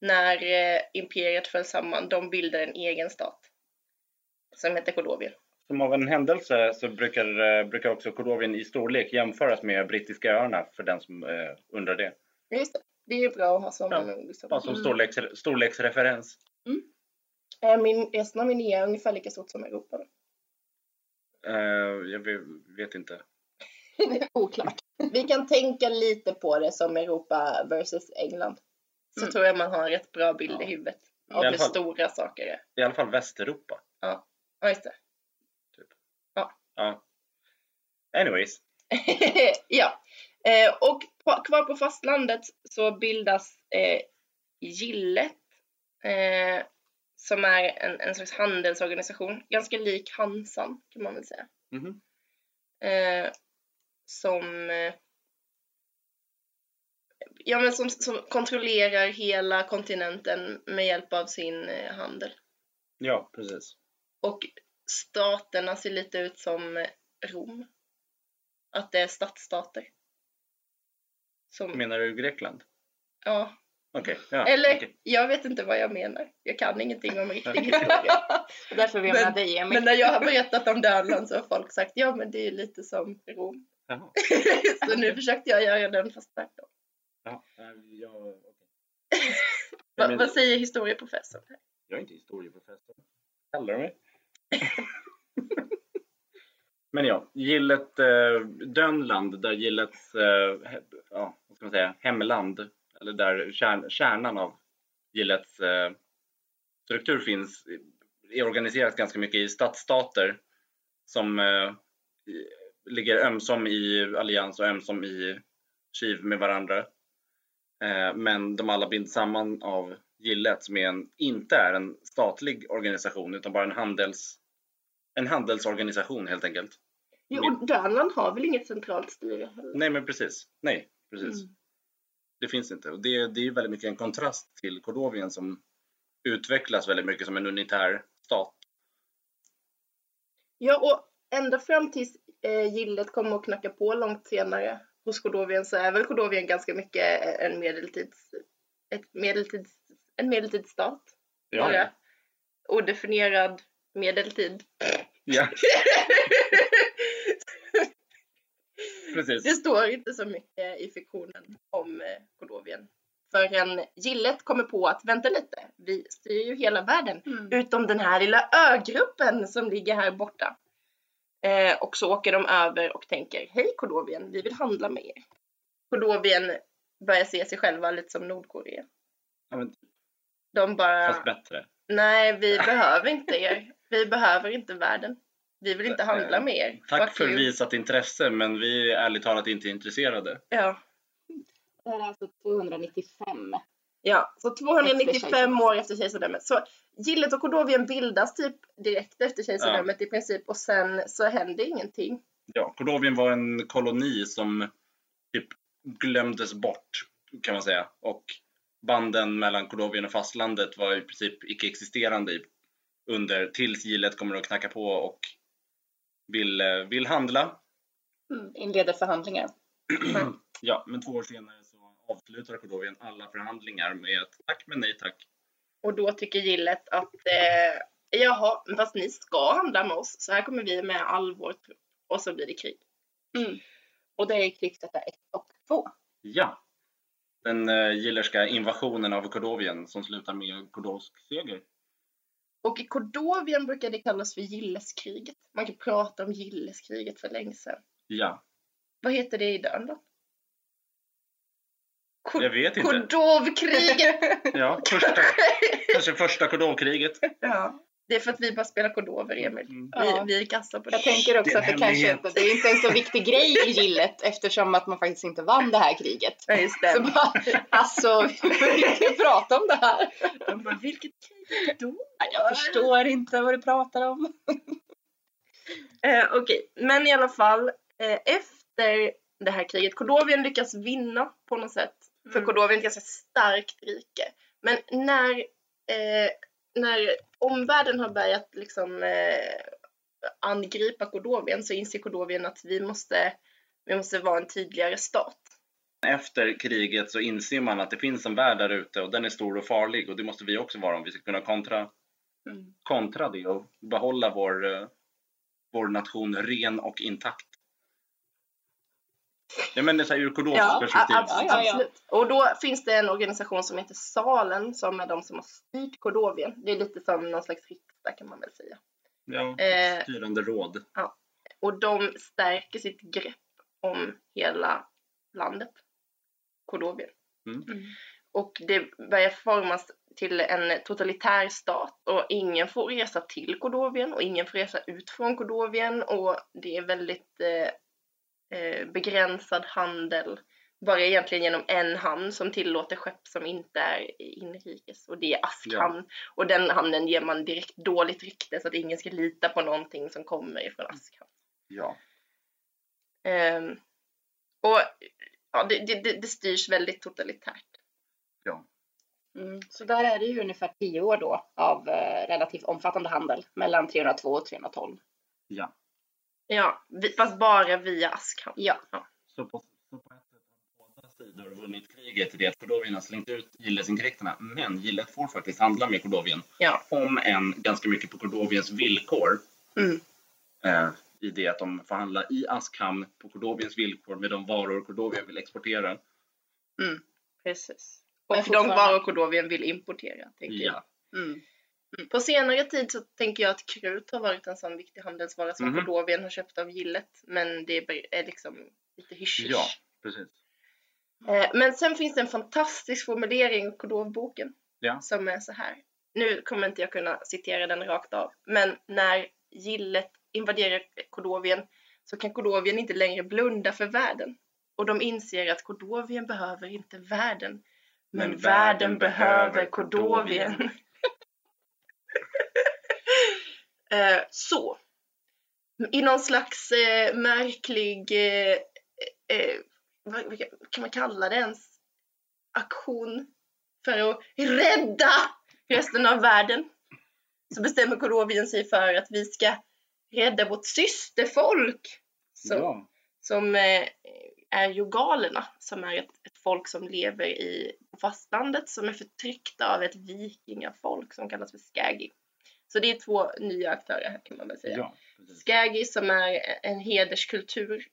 när eh, imperiet föll samman, de bildade en egen stat. Som heter Kordovien. Som av en händelse så brukar, eh, brukar också Kordovien i storlek jämföras med brittiska öarna för den som eh, undrar det. Just det. Det är ju bra att ha som, Ja, liksom. Bara som storleks, storleksreferens. Är min, resten av Minea ungefär lika stort som Europa? Eh, jag vet, vet inte. Oklart. Vi kan tänka lite på det som Europa versus England. Så Mm. tror jag man har en rätt bra bild Ja. i huvudet. Av hur stora saker är. I alla fall Västeuropa. Ja, just det. Ja. Anyways. ja. Eh, och på, kvar på fastlandet så bildas eh, Gillet. Eh, som är en, en slags handelsorganisation. Ganska lik Hansan kan man väl säga. Mhm. eh, som, eh, ja, men som, som kontrollerar hela kontinenten med hjälp av sin eh, handel. Ja, precis. Och staterna ser lite ut som Rom. Att det är stadsstater. Som, Menar du Grekland? ja. Okej. ja, Eller, okej. jag vet inte vad jag menar. Jag kan ingenting om riktig historia. Därför vi Men- med dig Emil. Men när jag har berättat om Dönland så har folk sagt ja men det är lite som Rom. Jaha. så nu försökte jag göra den fast tvärtom. Ja, nej, jag, okej. Va, Men- vad säger historieprofessorn? här? Jag är inte historieprofessor. Kallar du mig? Men ja, gillet eh, Dönland, där gillets eh, he, ja, vad ska man säga, hemland, eller där kärn, kärnan av gillets eh, struktur finns, är organiserat ganska mycket i stadsstater som eh, ligger ömsom i allians och ömsom i kiv med varandra. Eh, men de alla binds samman av Gillet som är en, inte är en statlig organisation utan bara en, handels, en handelsorganisation helt enkelt. Jo, och Dönland har väl inget centralt styre heller? Nej men precis, nej precis. Mm. Det finns inte och det, det är väldigt mycket en kontrast till Kordovien som utvecklas väldigt mycket som en unitär stat. Ja, och ända fram tills eh, gillet kommer att knacka på långt senare hos Kordovien så är väl Kordovien ganska mycket en medeltids, ett medeltids, en medeltidsstat. Eller odefinierad medeltid. ja. precis. Det står inte så mycket i fiktionen om eh, Kordovien. Förrän gillet kommer på att vänta lite, vi styr ju hela världen. Mm. Utom den här lilla ögruppen som ligger här borta. Eh, och så åker de över och tänker, hej Kordovien, vi vill handla med er. Kordovien börjar se sig själva lite som Nordkorea. Ja, men, De bara, fast bättre. nej vi behöver inte er. Vi behöver inte världen. Vi vill inte handla med er. Tack Fuck för you." visat intresse men vi är ärligt talat inte intresserade. Ja. Det här är alltså 295. Ja, så Efter 295 kejsardömet. år efter kejsardömet. Så Gillet och Kordovien bildas typ direkt efter kejsardömet i princip och sen så händer ingenting. Ja, Kordovien var en koloni som typ glömdes bort kan man säga och banden mellan Kordovien och fastlandet var i princip icke-existerande under tills Gillet kommer att knacka på och vill, eh, vill handla. Mm. Inleder förhandlingar. Ja, men två år senare så avslutar Kordovien alla förhandlingar med ett tack men nej tack. Och då tycker Gillet att eh, jaha, fast ni ska handla med oss så här kommer vi med all vår trupp och så blir det krig. Mm. Och det är krigsrätta 1 och 2. Ja, den uh, gillerska invasionen av Kordovien som slutar med kordovsk seger. Och i Kordovien brukar det kallas för Gilleskriget. Man kan prata om Gilleskriget för länge sedan. Ja, Vad heter det i Dörren då? Ko- jag vet inte. Kordovkriget! Ja, första, kanske första Kordovkriget. ja. Det är för att vi bara spelar kordover, Emil. Mm. Ja. Vi, vi är kassa på det. Jag tänker också Det att det kanske inte, det är inte en så viktig grej i gillet eftersom att man faktiskt inte vann det här kriget. Ja, just Så det. bara, alltså, vi inte prata om det här. De bara, vilket krig då? Jag förstår inte vad du pratar om. Eh, Okej, men i alla fall eh, efter det här kriget, Kordovien lyckas vinna på något sätt. För Mm. Kordovien är ett ganska starkt rike. Men när, eh, när omvärlden har börjat liksom eh, angripa Kordovien så inser Kordovien att vi måste, vi måste vara en tydligare stat. Efter kriget så inser man att det finns en värld där ute och den är stor och farlig och det måste vi också vara om vi ska kunna kontra, Mm. kontra det och behålla vår, eh, vår nation ren och intakt. Ja men det är så här ur Ja, perspektiv. a- Ja, ja, ja. absolut. Och då finns det en organisation som heter Salen som är de som har styrt Kordovien. Det är lite som någon slags riksdag kan man väl säga. Ja, Eh, styrande råd. Och de stärker sitt grepp om hela landet, Kordovien. Mm. Och det börjar formas till en totalitär stat och ingen får resa till Kordovien och ingen får resa ut från Kordovien och det är väldigt eh, begränsad handel. Bara egentligen genom en hamn som tillåter skepp som inte är inrikes och det är Askhamn. Och den hamnen ger man direkt dåligt rykte så att ingen ska lita på någonting som kommer ifrån Askhamn. Ja. Ehm, och ja, det, det, det, styrs väldigt totalitärt. Mm. Så där är det ju ungefär 10 år då av eh, relativt omfattande handel mellan 302 och 312. ja. Ja, vi, fast bara via Askhamn. Ja. Så på, så på ett sätt har båda sidor vunnit kriget i det att Kordovien har slängt ut Gillesintäkterna. Men Gillet får faktiskt handla med Kordovien. Ja. Om än ganska mycket på Kordoviens villkor. Mm. Eh, I det att de får handla i Askhamn på Kordoviens villkor med de varor Kordovien vill exportera. Precis. Men Och de fortfarande- varor Kordovien vill importera, tänker jag. Ja. Mm. På senare tid så tänker jag att krut har varit en sån viktig handelsvara som Mhm. Kordovien har köpt av Gillet. Men det är liksom lite hysch Ja, precis. Eh, Men sen finns det en fantastisk formulering i Kordovboken Ja. som är så här. Nu kommer inte jag kunna citera den rakt av, men när Gillet invaderar Kordovien så kan Kordovien inte längre blunda för världen. Och de inser att Kordovien behöver inte världen. Men, Men världen världen behöver behöver Kordovien. Kordovien. Eh, så. I någon slags eh, märklig, eh, eh, vad, vad kan man kalla det ens? Aktion för att rädda resten av världen. Så bestämmer Kordovien sig för att vi ska rädda vårt systerfolk. Så, Ja. Som eh, är jogalerna, som är ett, ett folk som lever i fastlandet som är förtryckta av ett vikingafolk som kallas för skagi. Så det är två nya aktörer här kan man väl säga. ja. Skagi som är en hederskultur,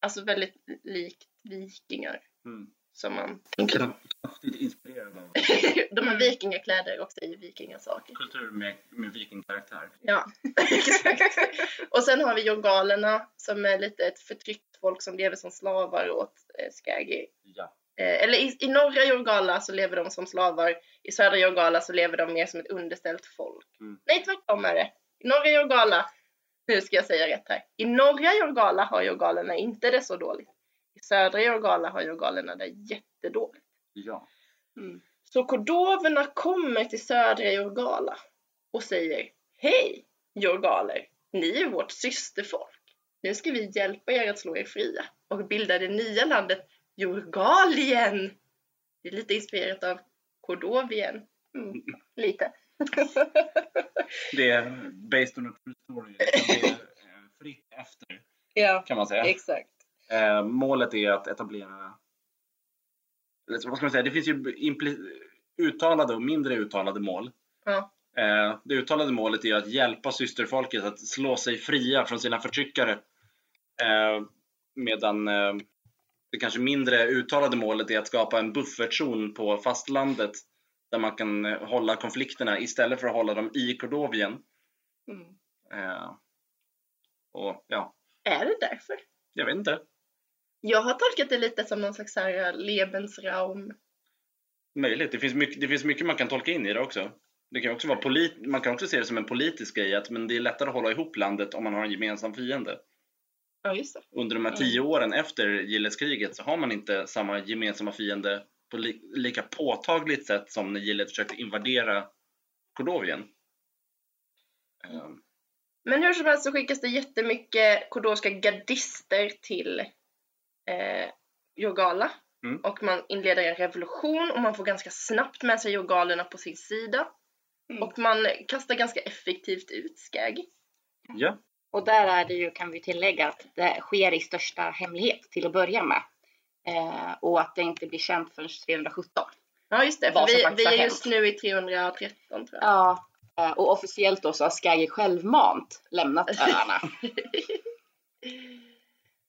alltså väldigt likt vikingar. Mm. Som man, Kraftigt inspirerad av de har vikingakläder och säger vikingasaker. kultur med, med vikingkaraktär. Ja. Och sen har vi jorgalerna som är lite ett förtryckt folk som lever som slavar åt eh, Skagi. Ja. Eh, eller i, i norra Jorgala så lever de som slavar, i södra Jorgala så lever de mer som ett underställt folk. Mm. Nej, tvärtom är det. I norra Jorgala, nu ska jag säga rätt här. I norra Jorgala har jorgalerna inte det så dåligt. I södra Jorgala har jorgalerna det jättedåligt. Ja. Så kordoverna kommer till södra Jorgala och säger Hej Jorgaler, ni är vårt systerfolk. Nu ska vi hjälpa er att slå er fria och bilda det nya landet Jorgalien. Det är lite inspirerat av Kordovien. Mm, lite. Det är based on a true story. Det är fritt efter, ja, kan man säga. exakt. Eh, målet är att etablera... Eller vad ska man säga? Det finns ju uttalade och mindre uttalade mål. Ja. Eh, det uttalade målet är att hjälpa systerfolket att slå sig fria från sina förtryckare. Eh, medan eh, det kanske mindre uttalade målet är att skapa en buffertzon på fastlandet där man kan eh, hålla konflikterna istället för att hålla dem i Kordovien. Mm. Eh, och ja, Är det därför? jag vet inte. Jag har tolkat det lite som någon slags här Lebensraum. Möjligt. Det finns, mycket, det finns mycket man kan tolka in i det också. Det kan också vara polit, man kan också se det som en politisk grej, att men det är lättare att hålla ihop landet om man har en gemensam fiende. Ja, just det. Under de här tio åren efter Gilleskriget så har man inte samma gemensamma fiende på li, lika påtagligt sätt som när Gillet försökte invadera Kordovien. Ehm, Men hur som helst så skickas det jättemycket kordovska gardister till eh, Jorgala. Mm. Och man inleder en revolution och man får ganska snabbt med sig jorgalerna på sin sida. Mm. Och man kastar ganska effektivt ut Skagi. ja, Och där är det ju, kan vi tillägga, att det sker i största hemlighet till att börja med. Eh, och att det inte blir känt förrän 317. Ja just det, för vi, vi är just nu i 313 tror jag. Ja, eh, och officiellt då så har Skagge självmant lämnat öarna.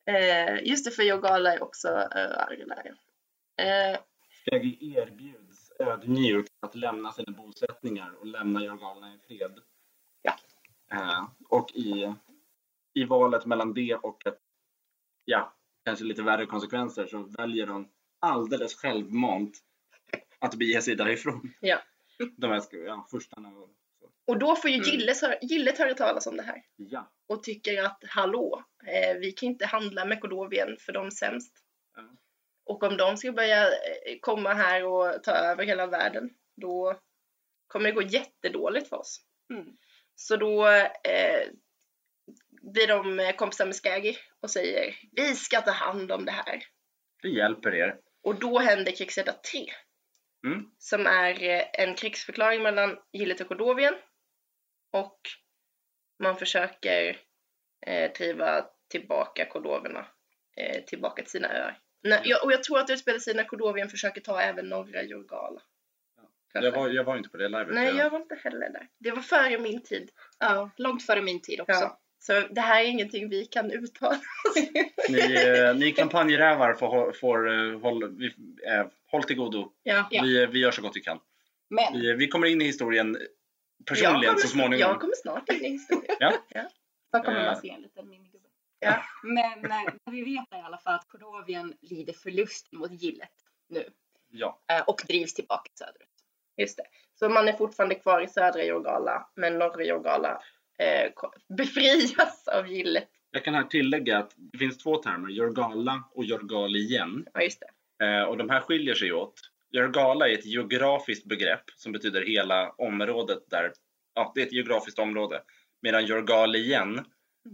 Eh, just det, för Jorgala är också öar där. Eh, Skaggi erbjuds ödmjukt att lämna sina bosättningar och lämna jorgalerna i fred. Ja. Eh, och i, i valet mellan det och ett, ja, kanske lite värre konsekvenser så väljer de alldeles självmant att bege sig därifrån. Ja. De här ja, furstarna och då får ju Mm. Gilles, Gillet höra talas om det här. Ja. och tycker att hallå, eh, vi kan inte handla med Kordovien för de är sämst. Ja. Och om de ska börja eh, komma här och ta över hela världen, då kommer det gå jättedåligt för oss. Mm. Så då eh, blir de kompisar med Skaggy och säger vi ska ta hand om det här. Det hjälper er. Och då händer krigsrätta 3. Mm. Som är eh, en krigsförklaring mellan Gillet och Kordovien. Och man försöker eh, driva tillbaka kordoverna eh, tillbaka till sina öar. När, jag, och jag tror att det utspelar sig när Kordovien försöker ta även norra Jorgala. Jag var, jag var inte på det livet. Nej, jag var inte heller där. Det var före min tid. Ja, långt före min tid också. Ja. Så det här är ingenting vi kan uttala. Ni, eh, ni kampanjrävar får, får eh, håll, vi, eh, håll till godo. ja. Ja. Vi, vi gör så gott vi kan. Men Vi, vi kommer in i historien personligen jag kommer, så småningom. Jag kommer snart in i historien. Då kommer Eh. man se en liten minigubbe. Ja. Men eh, vi vet i alla fall att Kordovien lider förlust mot Gillet nu Ja, eh, och drivs tillbaka söderut. Just det. Så man är fortfarande kvar i södra Jorgala, men norra Jorgala eh, befrias av Gillet Jag kan här tillägga att det finns två termer, Jorgala och Jorgalien. Ja, just det. Eh, och de här skiljer sig åt. Jorgala är ett geografiskt begrepp som betyder hela området där, ja det är ett geografiskt område. Medan Jorgalien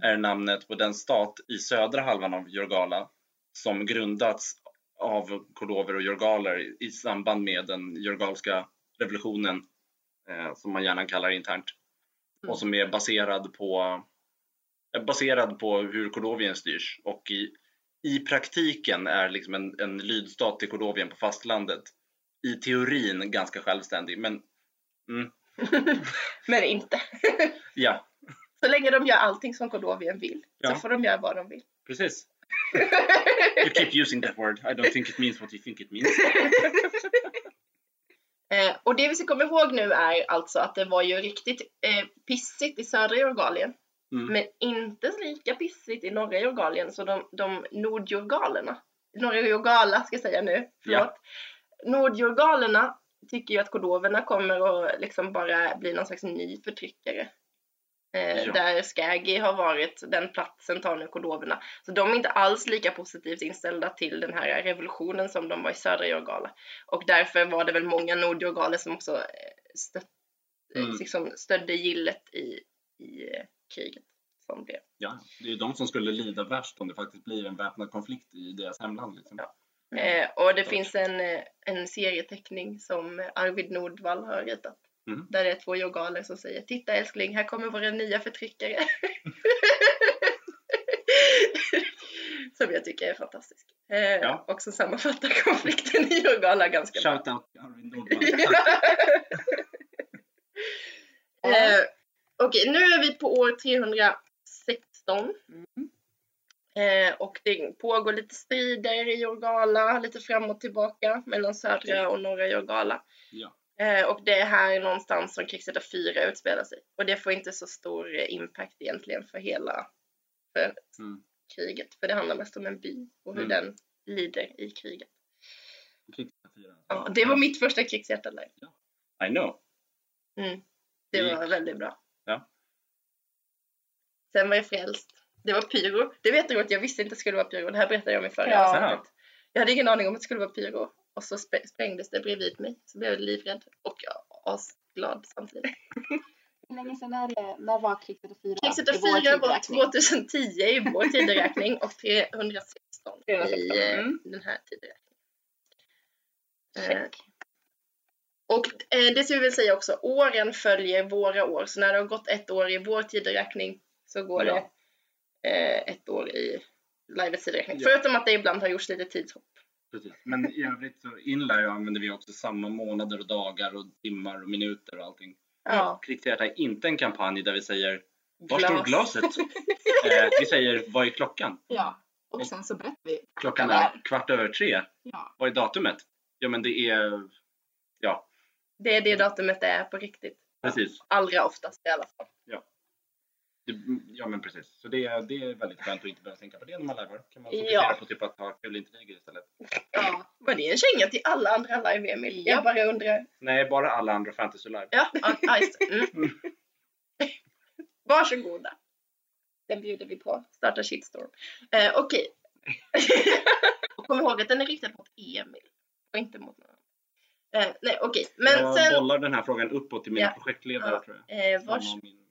är namnet på den stat i södra halvan av Jorgala som grundats av kordover och jorgaler i samband med den jorgalska revolutionen eh, som man gärna kallar internt Mm. och som är baserad på är baserad på hur Kordovien styrs och i, i praktiken är liksom en, en lydstat till Kordovien på fastlandet i teorin ganska självständig men mm, Men inte. ja, Så länge de gör allting som Kordovien vill Ja. så får de göra vad de vill. precis. You keep using that word. I don't think it means what you think it means. Eh, och det vi ska komma ihåg nu är alltså att det var ju riktigt eh, pissigt i södra Jorgalien. Mm. Men inte lika pissigt i norra Jorgalien. Så de, de nordjorgalerna, norra Jorgala ska jag säga nu, förlåt. Nordjorgalerna tycker ju att kordoverna kommer att liksom bara bli någon slags ny förtryckare. Eh, Ja. Där Skagi har varit, den platsen tar nu kordoverna. Så de är inte alls lika positivt inställda till den här revolutionen som de var i södra Jorgala. Och därför var det väl många nordjorgaler som också eh, stött, eh, Mm. liksom stödde gillet i, i kriget som blev. Ja, det är ju de som skulle lida värst om det faktiskt blir en väpnad konflikt i deras hemland. Liksom. Ja. Eh, och det finns en, en serieteckning som Arvid Nordvall har ritat. Mm. Där det är två jorgaler som säger Titta älskling, här kommer våra nya förtryckare. som jag tycker är fantastisk. Eh, Ja. Och som sammanfattar konflikten i Jorgala ganska bra. Shout out till Arvid Nordvall. eh, Okej, nu är vi på år 316. Eh, och det pågår lite strider i Jorgala, lite fram och tillbaka mellan södra och norra Jorgala. Ja. Eh, och det är här någonstans som krigsrätta 4 utspelar sig. Och det får inte så stor eh, impact egentligen för hela för Mm. kriget. För det handlar mest om en by och hur Mm. den lider i kriget. Krigsfyra. Ja, det var mitt första krigshjärta live. I know. Mm. Det var väldigt bra. Ja. Sen var jag frälst. Det var pyro. Det vet du att jag visste inte det skulle vara pyro. Det här berättade jag om i förra Ja. avsnittet. Jag hade ingen aning om att det skulle vara pyro. Och så sprängdes det bredvid mig. Så blev jag livrädd och asglad samtidigt. Hur länge sedan är det? När var krigsrätta 4? Krigsrätta I vår 4 var tideräkning. 2010 i vår tideräkning och 316 i 316, mm. den här tideräkningen. Eh, och eh, det ska vi väl säga också, åren följer våra år. Så när det har gått ett år i vår tideräkning så går Ja. det eh, ett år i livets tideräkning. Ja. Förutom att det ibland har gjorts lite tidshopp. Precis. Men i övrigt så inlär använder vi också samma månader och dagar och timmar och minuter och allting. Ja. Krigshjärta är inte en kampanj där vi säger Var står Glas. glaset? eh, vi säger vad är klockan? Ja, och sen så berättar vi. Klockan är kvart över tre. Ja. Vad är datumet? Ja men det är, ja Det är det datumet det är på riktigt. precis. Allra oftast i alla fall. Det, ja men precis. Så det, är- det är väldigt skönt att inte behöva tänka på det när man lajvar. Kan man Ja. fokusera på typ att ha kul intriger istället. Ja. Var det en känga till alla andra live Emil? Ja. Jag bara undrar. Nej, bara alla andra fantasy live. Ja, ja, ja just det. Mm. Varsågoda. Den bjuder vi på. Starta shitstorm. Eh, Okej. Och Kom ihåg att den är riktad mot Emil och inte mot någon. Eh, nej, okej. Men jag sen, bollar den här frågan uppåt till mina Ja. projektledare Ja. tror jag. eh, vars, min,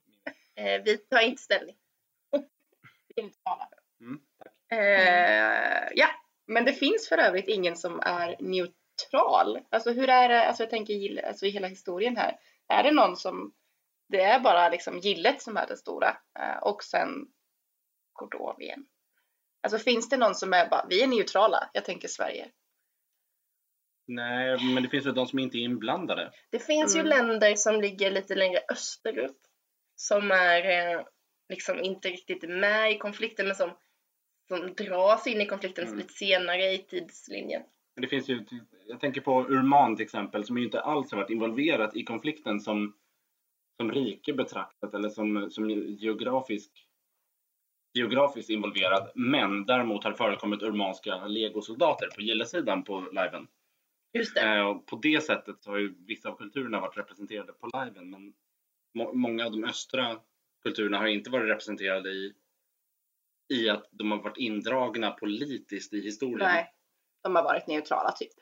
vi tar inte ställning. Neutrala. Mm, tack. Eh, ja, Men det finns för övrigt ingen som är neutral. Alltså hur är det, alltså jag tänker alltså i hela historien här. Är det någon som, det är bara liksom gillet som är det stora eh, och sen Kordovien. Alltså finns det någon som är bara, vi är neutrala, jag tänker Sverige. Nej, men det finns väl de som inte är inblandade. det finns Mm. ju länder som ligger lite längre österut som är eh, liksom inte riktigt med i konflikten men som, som dras in i konflikten Mm. lite senare i tidslinjen. Men det finns ju, jag tänker på Urman till exempel, som ju inte alls har varit involverat i konflikten som, som rike betraktat eller som, som geografisk, geografiskt involverad. Men däremot har det förekommit urmanska legosoldater på gillesidan på liven. Just det. Eh, och på det sättet så har ju vissa av kulturerna varit representerade på liven men må, många av de östra kulturerna har inte varit representerade i, i att de har varit indragna politiskt i historien. Nej, de har varit neutrala typ.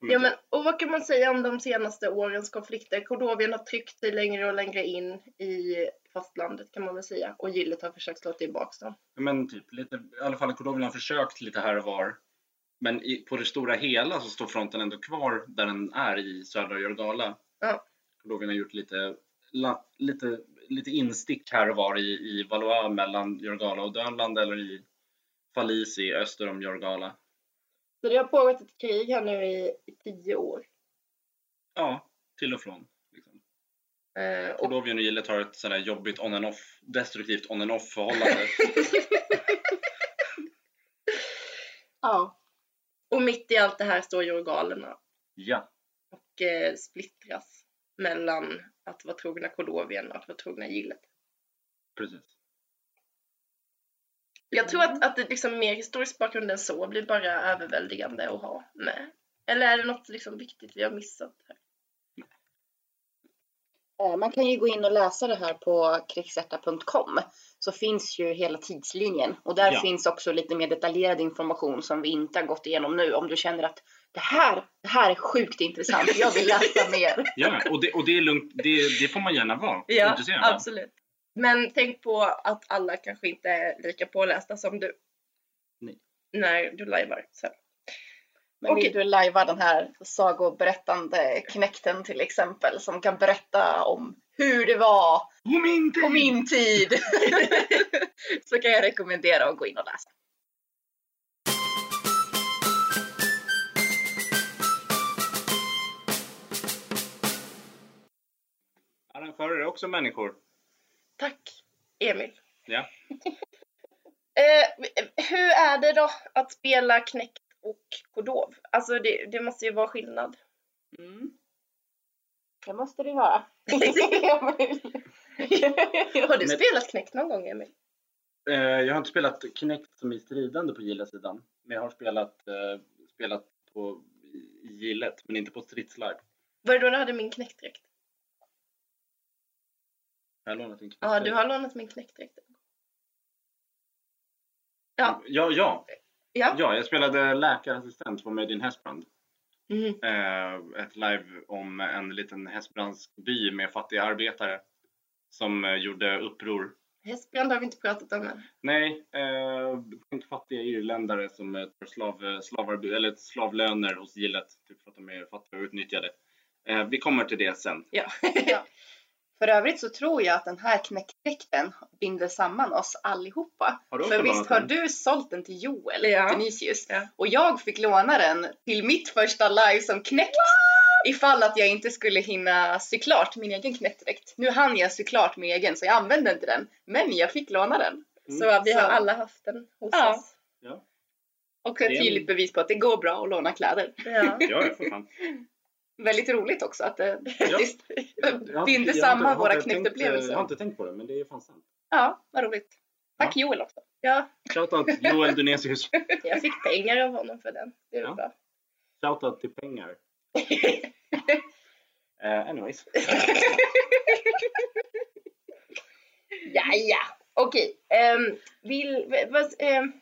Ja, men, och vad kan man säga om de senaste årens konflikter? Kordovien har tryckt sig längre och längre in i fastlandet kan man väl säga. Och gillet har försökt slå tillbaka dem. Men typ, lite, i alla fall Kordovien har försökt lite här och var. Men i, på det stora hela så står fronten ändå kvar där den är i södra Jorgala. Ja. Kordovien har gjort lite, lite, lite instick här och var i, i Valois mellan Jorgala och Dönland eller i Falisi öster om Jorgala. Så det har pågått ett krig här nu i, i tio år. Ja, till och från. Liksom. Eh, och, Kordovien och gillet har ett sådär jobbigt on and off, destruktivt on and off förhållande. Ja. och mitt i allt det här står jorgalerna ja, och eh, splittras mellan att vara trogna Kordovien och att vara trogna gillet. precis. Jag tror att, att det liksom mer historisk bakgrund än så blir bara överväldigande att ha med. Eller är det något liksom viktigt vi har missat här? Eh, Man kan ju gå in och läsa det här på krigshärta.com så finns ju hela tidslinjen och där Ja. finns också lite mer detaljerad information som vi inte har gått igenom nu om du känner att det här, det här är sjukt intressant, jag vill läsa mer. Ja, och det, och det är lugnt, det, det får man gärna vara av. absolut. Men tänk på att alla kanske inte är lika pålästa som du. Nej. När du lajvar sen. Men vill du lajva den här sagoberättande knäkten till exempel som kan berätta om hur det var På min tid! på min tid så kan jag rekommendera att gå in och läsa. Arrangörer är också människor. Tack, Emil. Ja. Eh, hur är det då att spela knäckt och kodov? Alltså det, det måste ju vara skillnad. Mm. Det måste det vara. Har du spelat knäckt någon gång, Emil? Eh, jag har inte spelat Kinect som i stridande på Gilla-sidan. Men jag har spelat, eh, spelat på i Gillet, men inte på stridslive. Var det då du hade min knäckdräkt? Jag har lånat en Kinect. Ja, du har lånat min knäckdräkt. Ja. Ja, ja. Ja. Ja, jag spelade läkarassistent på Made in Hesbrand. Mm. Eh, ett live om en liten Hesbrandsk by med fattiga arbetare som eh, gjorde uppror. Hästbrand har vi inte pratat om än. Nej, eh, fattiga irländare som eh, tar slav, slavar, eller slavlöner hos gillet typ för att de är fattiga och utnyttjade. Eh, vi kommer till det sen. Ja. För övrigt så tror jag att den här knäckdräkten binder samman oss allihopa. Har du också För visst har du sålt den till Joel, Ja. Denisius? Ja. Och jag fick låna den till mitt första live som knäckt. Ifall att jag inte skulle hinna sy klart min egen knäckdräkt. Nu hann jag sy klart min egen så jag använde inte den. Men jag fick låna den. Så vi har Så- alla haft den hos Ja. oss. Och ett tydligt bevis på att det går bra att låna kläder. Ja. Ja, för fan. Väldigt roligt också att det Ja. faktiskt har- binder samman våra tänkt, eh, knäckupplevelser. Jag har inte tänkt på det, men det är fan sant. Ja, vad roligt. Tack Joel också. ja, Shoutout Joel Dunesius. jag fick pengar av honom för den. Det är Ja. bra. Shoutout till pengar. Eh, anyways. Ja, ja. Okej. ehm, vill, v- vad, ehm,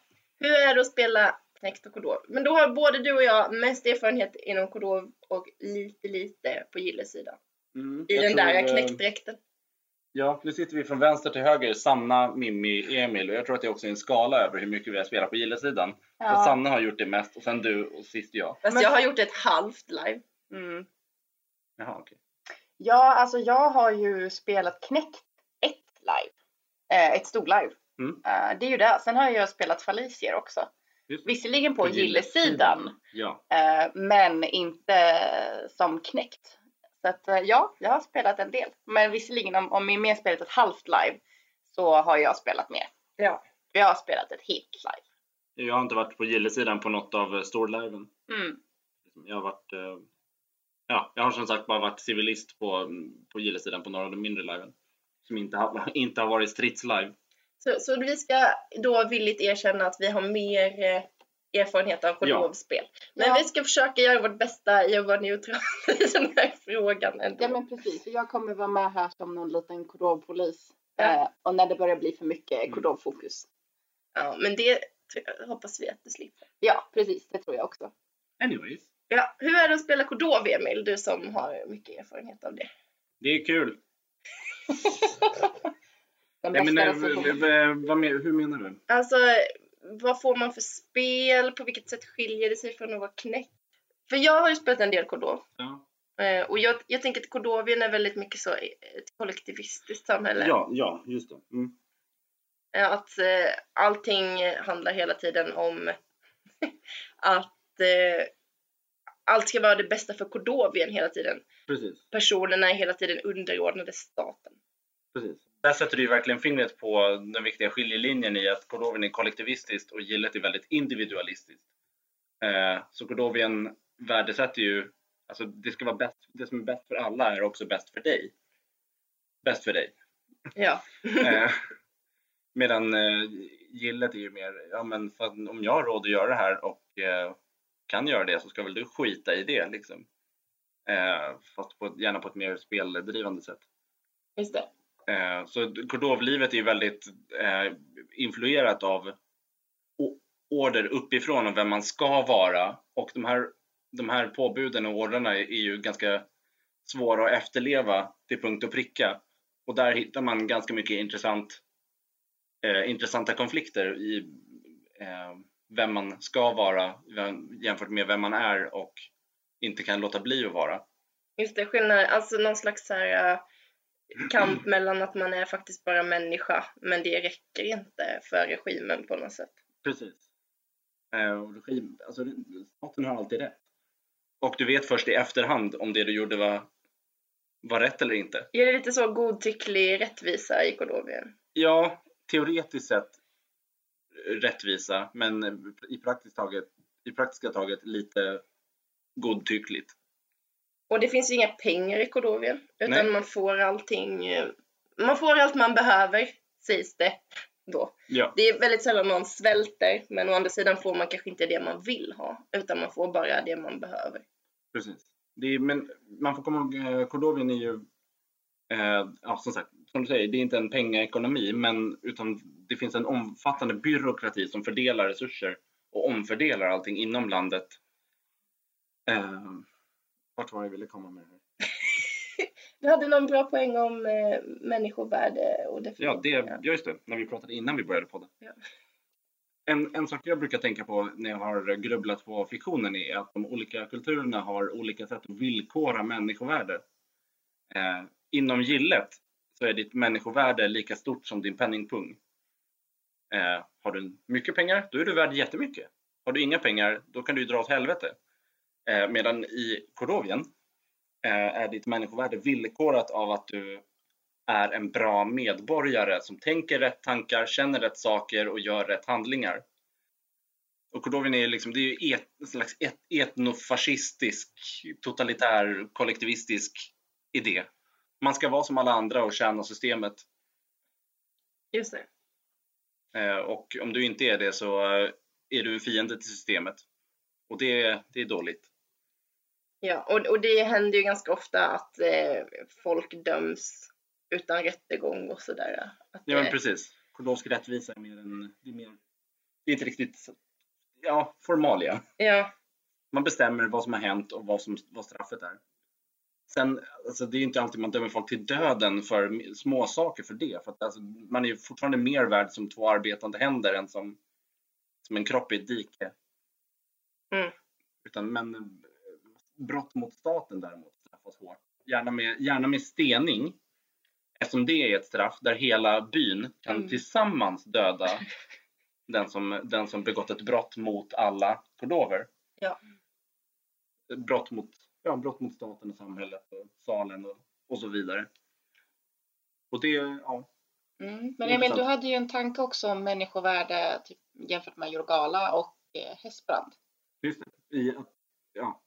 hur är det att spela knäckt och kodov? Men då har både du och jag mest erfarenhet inom kodov och lite, lite på gillesidan. Mm, I den där eh, knäckdräkten. Ja, nu sitter vi från vänster till höger. Sanna, Mimmi, Emil. Och jag tror att det är också en skala över hur mycket vi har spelat på gillesidan. Ja. Sanna har gjort det mest och sen du och sist jag. Fast Men- jag har gjort ett halvt live. Mm. Jaha, okej. Ja, alltså jag har ju spelat Knäckt ett live. Eh, ett storlive. Mm. Eh, det är ju det. Sen har jag spelat Falisier också. Visserligen på På gillesidan, Ja. eh, men inte som Knäckt. Så att eh, ja, jag har spelat en del. Men visserligen om, om vi mer spelat ett halvt live så har jag spelat mer. Ja. Jag har spelat ett helt live. Jag har inte varit på gillesidan på något av eh, storliven. Mm. Jag har varit... Ja, jag har som sagt bara varit civilist på, på gillesidan på några av de mindre liven. Som inte har, inte har varit stridslive. Så, så vi ska då villigt erkänna att vi har mer eh, erfarenhet av kodovspel. Men Ja. vi ska försöka göra vårt bästa i att vara neutrala i den här frågan ändå. Ja men precis, jag kommer vara med här som någon liten kodovpolis. Ja. Eh, och när det börjar bli för mycket Mm. kodovfokus. Ja, men det hoppas vi att du slipper. Ja, precis. Det tror jag också. Anyways, Ja, hur är det att spela Cordova, Emil? Du som har mycket erfarenhet av det. det är kul. Den Nej, men, eh, hur menar du? Alltså, vad får man för spel? På vilket sätt skiljer det sig från att vara knäckt? För jag har ju spelat en del Cordova. Ja, Eh, och jag, jag tänker att Cordovien är väldigt mycket så ett kollektivistiskt samhälle. ja, ja just det. Mm. Eh, Att eh, allting handlar hela tiden om att eh, allt ska vara det bästa för Cordovien hela tiden. Precis. Personerna är hela tiden underordnade staten. Precis. Där sätter du ju verkligen fingret på den viktiga skiljelinjen i att Cordovien är kollektivistiskt och gillet är väldigt individualistiskt. Eh, så Cordovien värdesätter ju, alltså det ska vara bäst, det som är bäst för alla är också bäst för dig. Bäst för dig. Ja. Eh, medan eh, gillet är ju mer, ja men om jag har råd att göra det här och eh, kan göra det så ska väl du skita i det liksom. Eh, fast på, gärna på ett mer speldrivande sätt. Just det. Eh, så kordovlivet är ju väldigt eh, influerat av order uppifrån om vem man ska vara och de här, de här påbuden och ordrarna är, är ju ganska svåra att efterleva till punkt och pricka. Och där hittar man ganska mycket intressant, eh, intressanta konflikter i eh, vem man ska vara vem, jämfört med vem man är och inte kan låta bli att vara. Just det, skillnad, alltså någon slags så här, eh, kamp mellan att man är faktiskt bara människa, men det räcker inte för regimen på något sätt. Precis. Eh, och regim, alltså, staten har alltid rätt. Och du vet först i efterhand om det du gjorde var, var rätt eller inte. Är det lite så godtycklig rättvisa i Cordovien? Ja, teoretiskt sett rättvisa, men i, praktiskt taget, i praktiska taget lite godtyckligt. Och det finns inga pengar i Cordovien, utan Nej. man får allting, eh, man får allt man behöver, sägs det då. Ja, Det är väldigt sällan någon svälter, men å andra sidan får man kanske inte det man vill ha, utan man får bara det man behöver. precis. Är, men man får komma ihåg, eh, Cordovien är ju, eh, ja, som sagt, som du säger, det är inte en pengaekonomi, men utan det finns en omfattande byråkrati som fördelar resurser och omfördelar allting inom landet. Eh, vart var jag ville komma med det här? Du hade någon bra poäng om eh, människovärde och Ja, det, definition. ja, just det, när vi pratade innan vi började podda. Ja. En, en sak jag brukar tänka på när jag har grubblat på fiktionen är att de olika kulturerna har olika sätt att villkora människovärde. Eh, inom gillet så är ditt människovärde lika stort som din penningpung. Eh, har du mycket pengar, då är du värd jättemycket. Har du inga pengar, då kan du dra åt helvete. Eh, medan i Cordovien eh, är ditt människovärde villkorat av att du är en bra medborgare som tänker rätt tankar, känner rätt saker och gör rätt handlingar. Och Cordovien är liksom, det är et, en slags et, etnofascistisk, totalitär, kollektivistisk idé. Man ska vara som alla andra och tjäna systemet. Just det. Eh, och om du inte är det så är du en fiende till systemet. Och det, det är dåligt. Ja, och, och det händer ju ganska ofta att eh, folk döms utan rättegång och sådär. Att Ja men precis. Kordovsk rättvisa är mer en, det är mer, det är inte riktigt, ja, formalia. ja, Man bestämmer vad som har hänt och vad, som, vad straffet är. Sen, alltså det är inte alltid man dömer folk till döden för små saker för det. För att, alltså, man är ju fortfarande mer värd som två arbetande händer än som, som en kropp i ett dike. Mm. Utan, men eh, brott mot staten däremot straffas hårt. Gärna med, gärna med stening. Eftersom det är ett straff där hela byn kan Mm. tillsammans döda den som, den som begått ett brott mot alla kordover. Ja. Brott mot, ja, brott mot staten och samhället och salen och, och så vidare. Och det, ja, Mm. Men Emil, du hade ju en tanke också om människovärde typ, jämfört med Jorgala och eh, Hesbrand just det. I att, ja,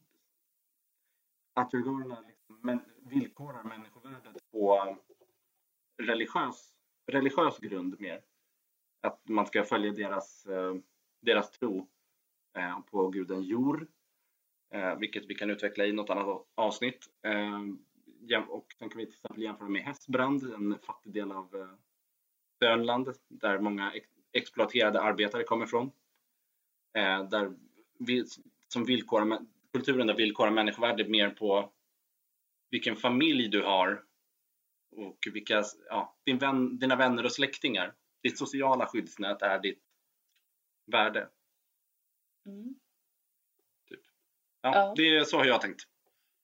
att uigurerna liksom, men, villkorar människovärdet på um, religiös, religiös grund mer. Att man ska följa deras, um, deras tro eh, på guden Jor. Eh, vilket vi kan utveckla i något annat avsnitt. Ehm, och sen kan vi till exempel jämföra med Hästbrand, en fattig del av eh, Sörmland där många exploaterade arbetare kommer ifrån. Där som villkor, kulturen där villkorar människovärde mer på vilken familj du har och vilka, ja, din vän, dina vänner och släktingar. Ditt sociala skyddsnät är ditt värde. Mm. Typ. Ja, Ja. Det är så har jag tänkt.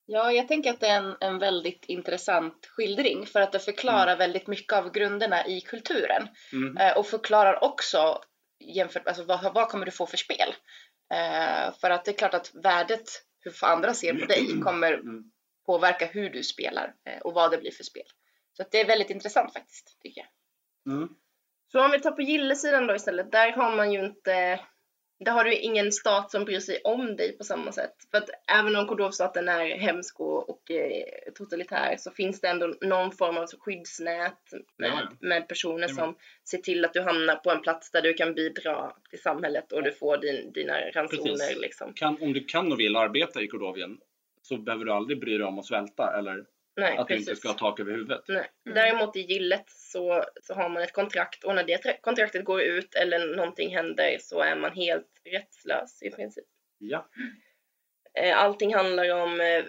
Ja, jag tänker att det är en, en väldigt intressant skildring för att det förklarar väldigt mycket av grunderna i kulturen Mm. eh, och förklarar också jämfört, alltså vad, vad kommer du få för spel? Eh, för att det är klart att värdet, hur andra ser på dig, kommer Mm. påverka hur du spelar eh, och vad det blir för spel. Så det är väldigt intressant faktiskt, tycker jag. Mm. Så om vi tar på gillesidan då istället, där har man ju inte där har du ingen stat som bryr sig om dig på samma sätt. För att även om Kordovstaten är hemsk och, eh, totalitär så finns det ändå någon form av skyddsnät med, Ja, ja. med personer Jajamän. som ser till att du hamnar på en plats där du kan bidra till samhället och du får din, dina ransoner liksom. Kan, om du kan och vill arbeta i Kordovien så behöver du aldrig bry dig om att svälta eller Nej, att du precis. inte ska ha tak över huvudet. Nej. Mm. Däremot i gillet så, så har man ett kontrakt och när det tra- kontraktet går ut eller någonting händer så är man helt rättslös i princip. Ja. Eh, Allting handlar om eh,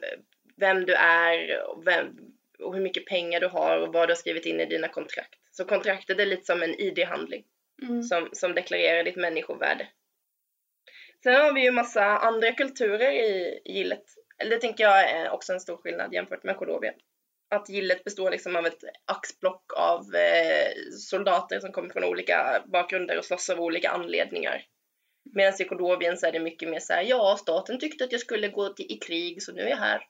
vem du är och, vem, och hur mycket pengar du har och vad du har skrivit in i dina kontrakt. Så kontraktet är lite som en ID-handling som, som deklarerar ditt människovärde. Sen har vi ju massa andra kulturer i gillet. Eller det tänker jag är också en stor skillnad jämfört med Kordovien. Att gillet består liksom av ett axplock av eh, soldater som kommer från olika bakgrunder och slåss av olika anledningar. Medan i Kordovien så är det mycket mer så här, ja staten tyckte att jag skulle gå till, i krig så nu är jag här.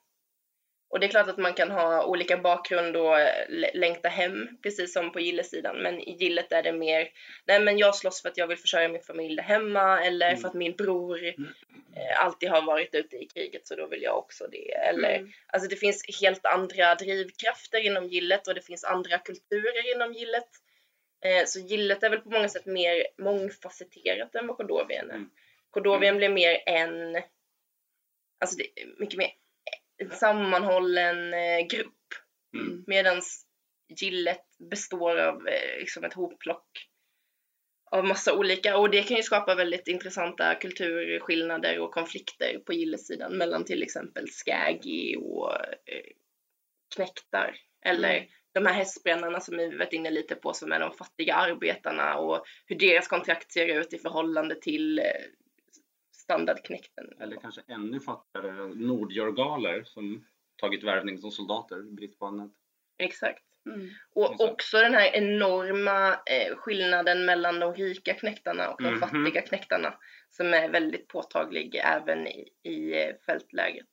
Och det är klart att man kan ha olika bakgrund och eh, lä- längta hem, precis som på gillesidan. Men i gillet är det mer, nej men jag slåss för att jag vill försörja min familj där hemma eller Mm. för att min bror eh, alltid har varit ute i kriget så då vill jag också det. Eller, Mm. Alltså det finns helt andra drivkrafter inom gillet och det finns andra kulturer inom gillet. Eh, så gillet är väl på många sätt mer mångfacetterat än vad Kordovien är. Mm. Kordovien blir mer en, alltså det är mycket mer en sammanhållen eh, grupp. Mm. Medan gillet består av eh, liksom ett hopplock av massa olika och det kan ju skapa väldigt intressanta kulturskillnader och konflikter på gillesidan mellan till exempel skagi och eh, knäktar eller Mm. de här hästbrännarna som vi varit inne lite på som är de fattiga arbetarna och hur deras kontrakt ser ut i förhållande till standardknäkten. Eller kanske ännu fattigare nordjorgaler som tagit värvning som soldater i brist på annat. Exakt. Mm. Och Exakt. också den här enorma eh, skillnaden mellan de rika knäktarna och de Mhm. fattiga knäktarna som är väldigt påtaglig även i, i eh, fältläget.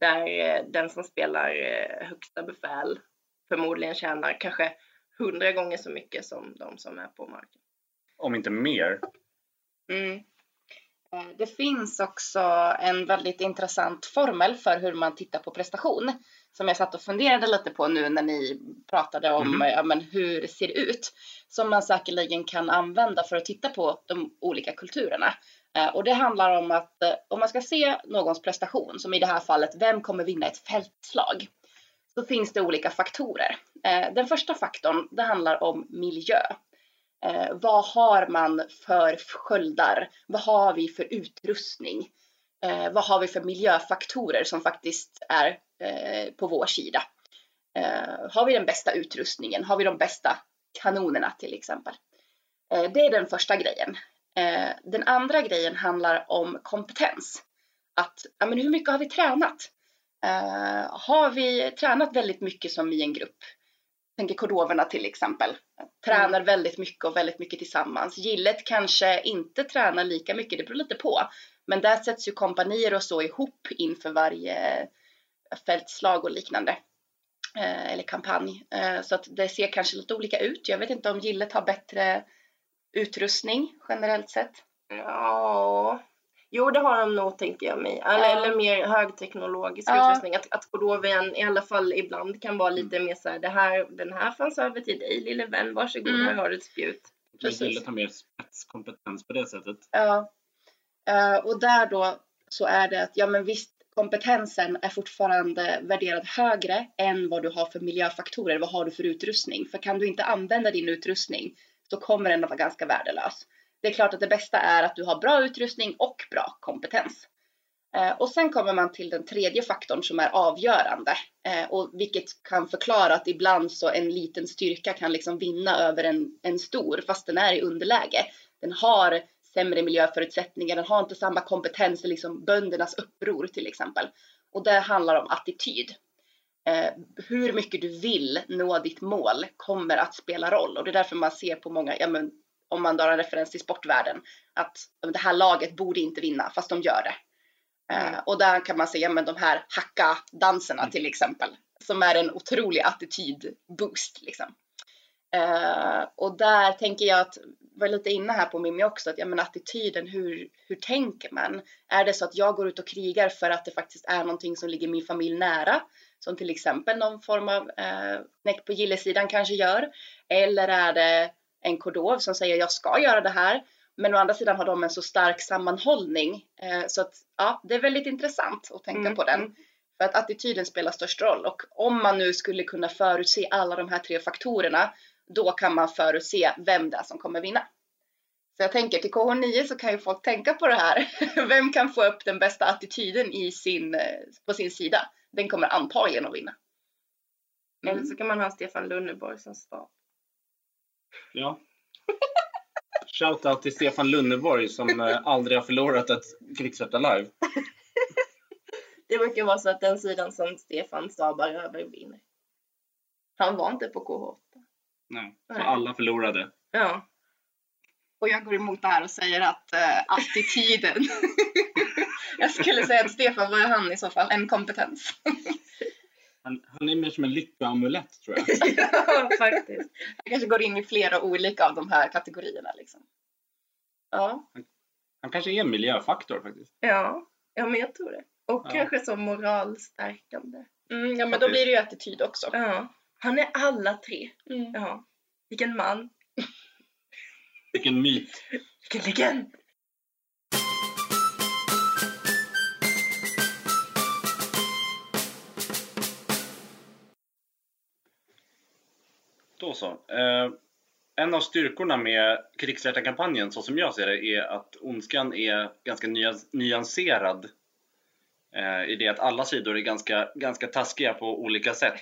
Där eh, den som spelar eh, högsta befäl förmodligen tjänar kanske hundra gånger så mycket som de som är på marken. Om inte mer. Mm. Eh, Det finns också en väldigt intressant formel för hur man tittar på prestation som jag satt och funderade lite på nu när ni pratade om eh, ja, men hur det ser ut som man säkerligen kan använda för att titta på de olika kulturerna. Eh, Och det handlar om att eh, om man ska se någons prestation, som i det här fallet, vem kommer vinna ett fältslag? Så finns det olika faktorer. Den första faktorn, det handlar om miljö. Eh, vad har man för sköldar? Vad har vi för utrustning? Eh, vad har vi för miljöfaktorer som faktiskt är eh, på vår sida? Eh, har vi den bästa utrustningen? Har vi de bästa kanonerna till exempel? Eh, det är den första grejen. Eh, den andra grejen handlar om kompetens. Att, ja, men hur mycket har vi tränat? Eh, har vi tränat väldigt mycket som i en grupp? Tänker kordoverna till exempel. Tränar väldigt mycket och väldigt mycket tillsammans. Gillet kanske inte tränar lika mycket, det beror lite på. Men där sätts ju kompanier och så ihop inför varje fältslag och liknande. Eh, eller kampanj. Eh, så att det ser kanske lite olika ut. Jag vet inte om gillet har bättre utrustning generellt sett. Ja, jo det har de nog tänker jag mig. Eller, Ja. eller mer högteknologisk Ja. utrustning. Att, att Kordovien i alla fall ibland kan vara lite mer så här, det här, den här fanns över till dig lille vän, varsågod Mm. här har du ett spjut. Precis. Jag gillar har mer spetskompetens på det sättet. Ja. Eh, och där då så är det att ja men visst kompetensen är fortfarande värderad högre än vad du har för miljöfaktorer. Vad har du för utrustning? För kan du inte använda din utrustning så kommer den att vara ganska värdelös det är klart att det bästa är att du har bra utrustning och bra kompetens. Eh, och sen kommer man till den tredje faktorn som är avgörande eh, och vilket kan förklara att ibland så en liten styrka kan liksom vinna över en, en stor fast den är i underläge. Den har sämre miljöförutsättningar, den har inte samma kompetens, liksom böndernas uppror till exempel. Och det handlar om attityd. Eh, hur mycket du vill nå ditt mål kommer att spela roll och det är därför man ser på många, ja men om man drar en referens till sportvärlden, att det här laget borde inte vinna fast de gör det. Eh, och där kan man säga, men de här hacka-danserna Mm. till exempel, som är en otrolig attitydboost liksom. Eh, och där tänker jag att, var lite inne här på Mimmi också, att ja men attityden, hur, hur tänker man? Är det så att jag går ut och krigar för att det faktiskt är någonting som ligger min familj nära? Som till exempel någon form av eh, knäck på gillesidan kanske gör. Eller är det en kordov som säger jag ska göra det här. Men å andra sidan har de en så stark sammanhållning. Eh, så att ja, det är väldigt intressant att tänka Mm, på den. mm. För att attityden spelar störst roll. Och om man nu skulle kunna förutse alla de här tre faktorerna, då kan man förutse vem det är som kommer vinna. Så jag tänker till KH9 så kan ju folk tänka på det här. Vem kan få upp den bästa attityden i sin, eh, på sin sida? Den kommer antagligen att vinna. Eller så kan man ha Stefan Lunneborg som stab. Ja. Shoutout till Stefan Lunneborg som eh, aldrig har förlorat ett Krigsrätta live. Det brukar vara så att den sidan som Stefan stabar över vinner. Han var inte på K8. Nej, Nej. alla förlorade. Ja. Och jag går emot det här och säger att eh, attityden. jag skulle säga att Stefan, vad är han i så fall? En kompetens. Han, han är mer som en lyckoamulett tror jag. ja, faktiskt. Han kanske går in i flera olika av de här kategorierna liksom. Ja, Han kanske är en miljöfaktor faktiskt. ja. ja men jag tror det. Och Ja. kanske som moralstärkande. Mm, ja, men då blir det ju attityd också. Ja. Han är alla tre. Mm. Ja. Vilken man. Vilken myt. Vilken legend. Så. Eh, en av styrkorna med krigsrättarkampanjen, så som jag ser det, är att ondskan är ganska nyans- nyanserad. Eh, I det att alla sidor är ganska, ganska taskiga på olika sätt.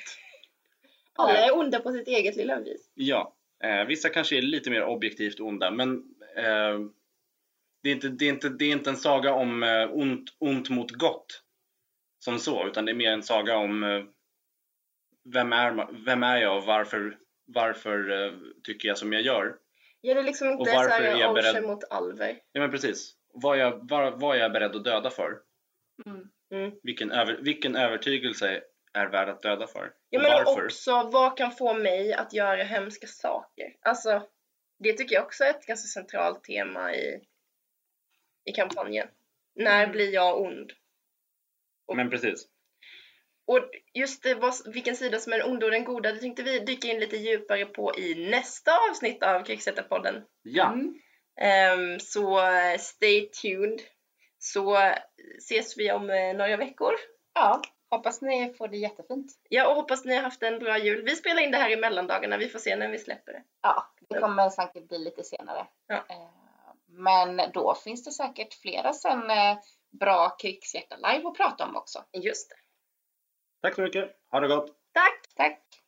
Alla är onda på sitt eget lilla vis. Ja, eh, vissa kanske är lite mer objektivt onda, men eh, det, är inte, det, är inte, det är inte en saga om eh, ont, ont mot gott som så, utan det är mer en saga om eh, vem, är, vem är jag och varför, varför eh, tycker jag som jag gör. Ja, det är liksom Och inte så varför är här jag beredd- mot Alver. Ja men precis. Vad jag, var, vad jag är beredd att döda för. Mm. Mm. Vilken, över, vilken övertygelse är värd att döda för. Ja, och men varför. också vad kan få mig att göra hemska saker? Alltså, det tycker jag också är ett ganska centralt tema i, i kampanjen. När Mm. blir jag ond? Men precis. Och just det, vad, vilken sida som är den onda och den goda, det tänkte vi dyka in lite djupare på i nästa avsnitt av Krigsrättarpodden. Ja, Mm. Ehm, så eh, stay tuned. Så eh, ses vi om eh, några veckor. Ja, hoppas ni får det jättefint. Ja, och hoppas ni har haft en bra jul. Vi spelar in det här i mellandagarna, vi får se när vi släpper det. Ja, det kommer säkert bli lite senare. Ja. Eh, Men då finns det säkert flera sen bra krigshjärta live att prata om också. Just det. Tack så mycket. Ha det gott. Tack! Tack!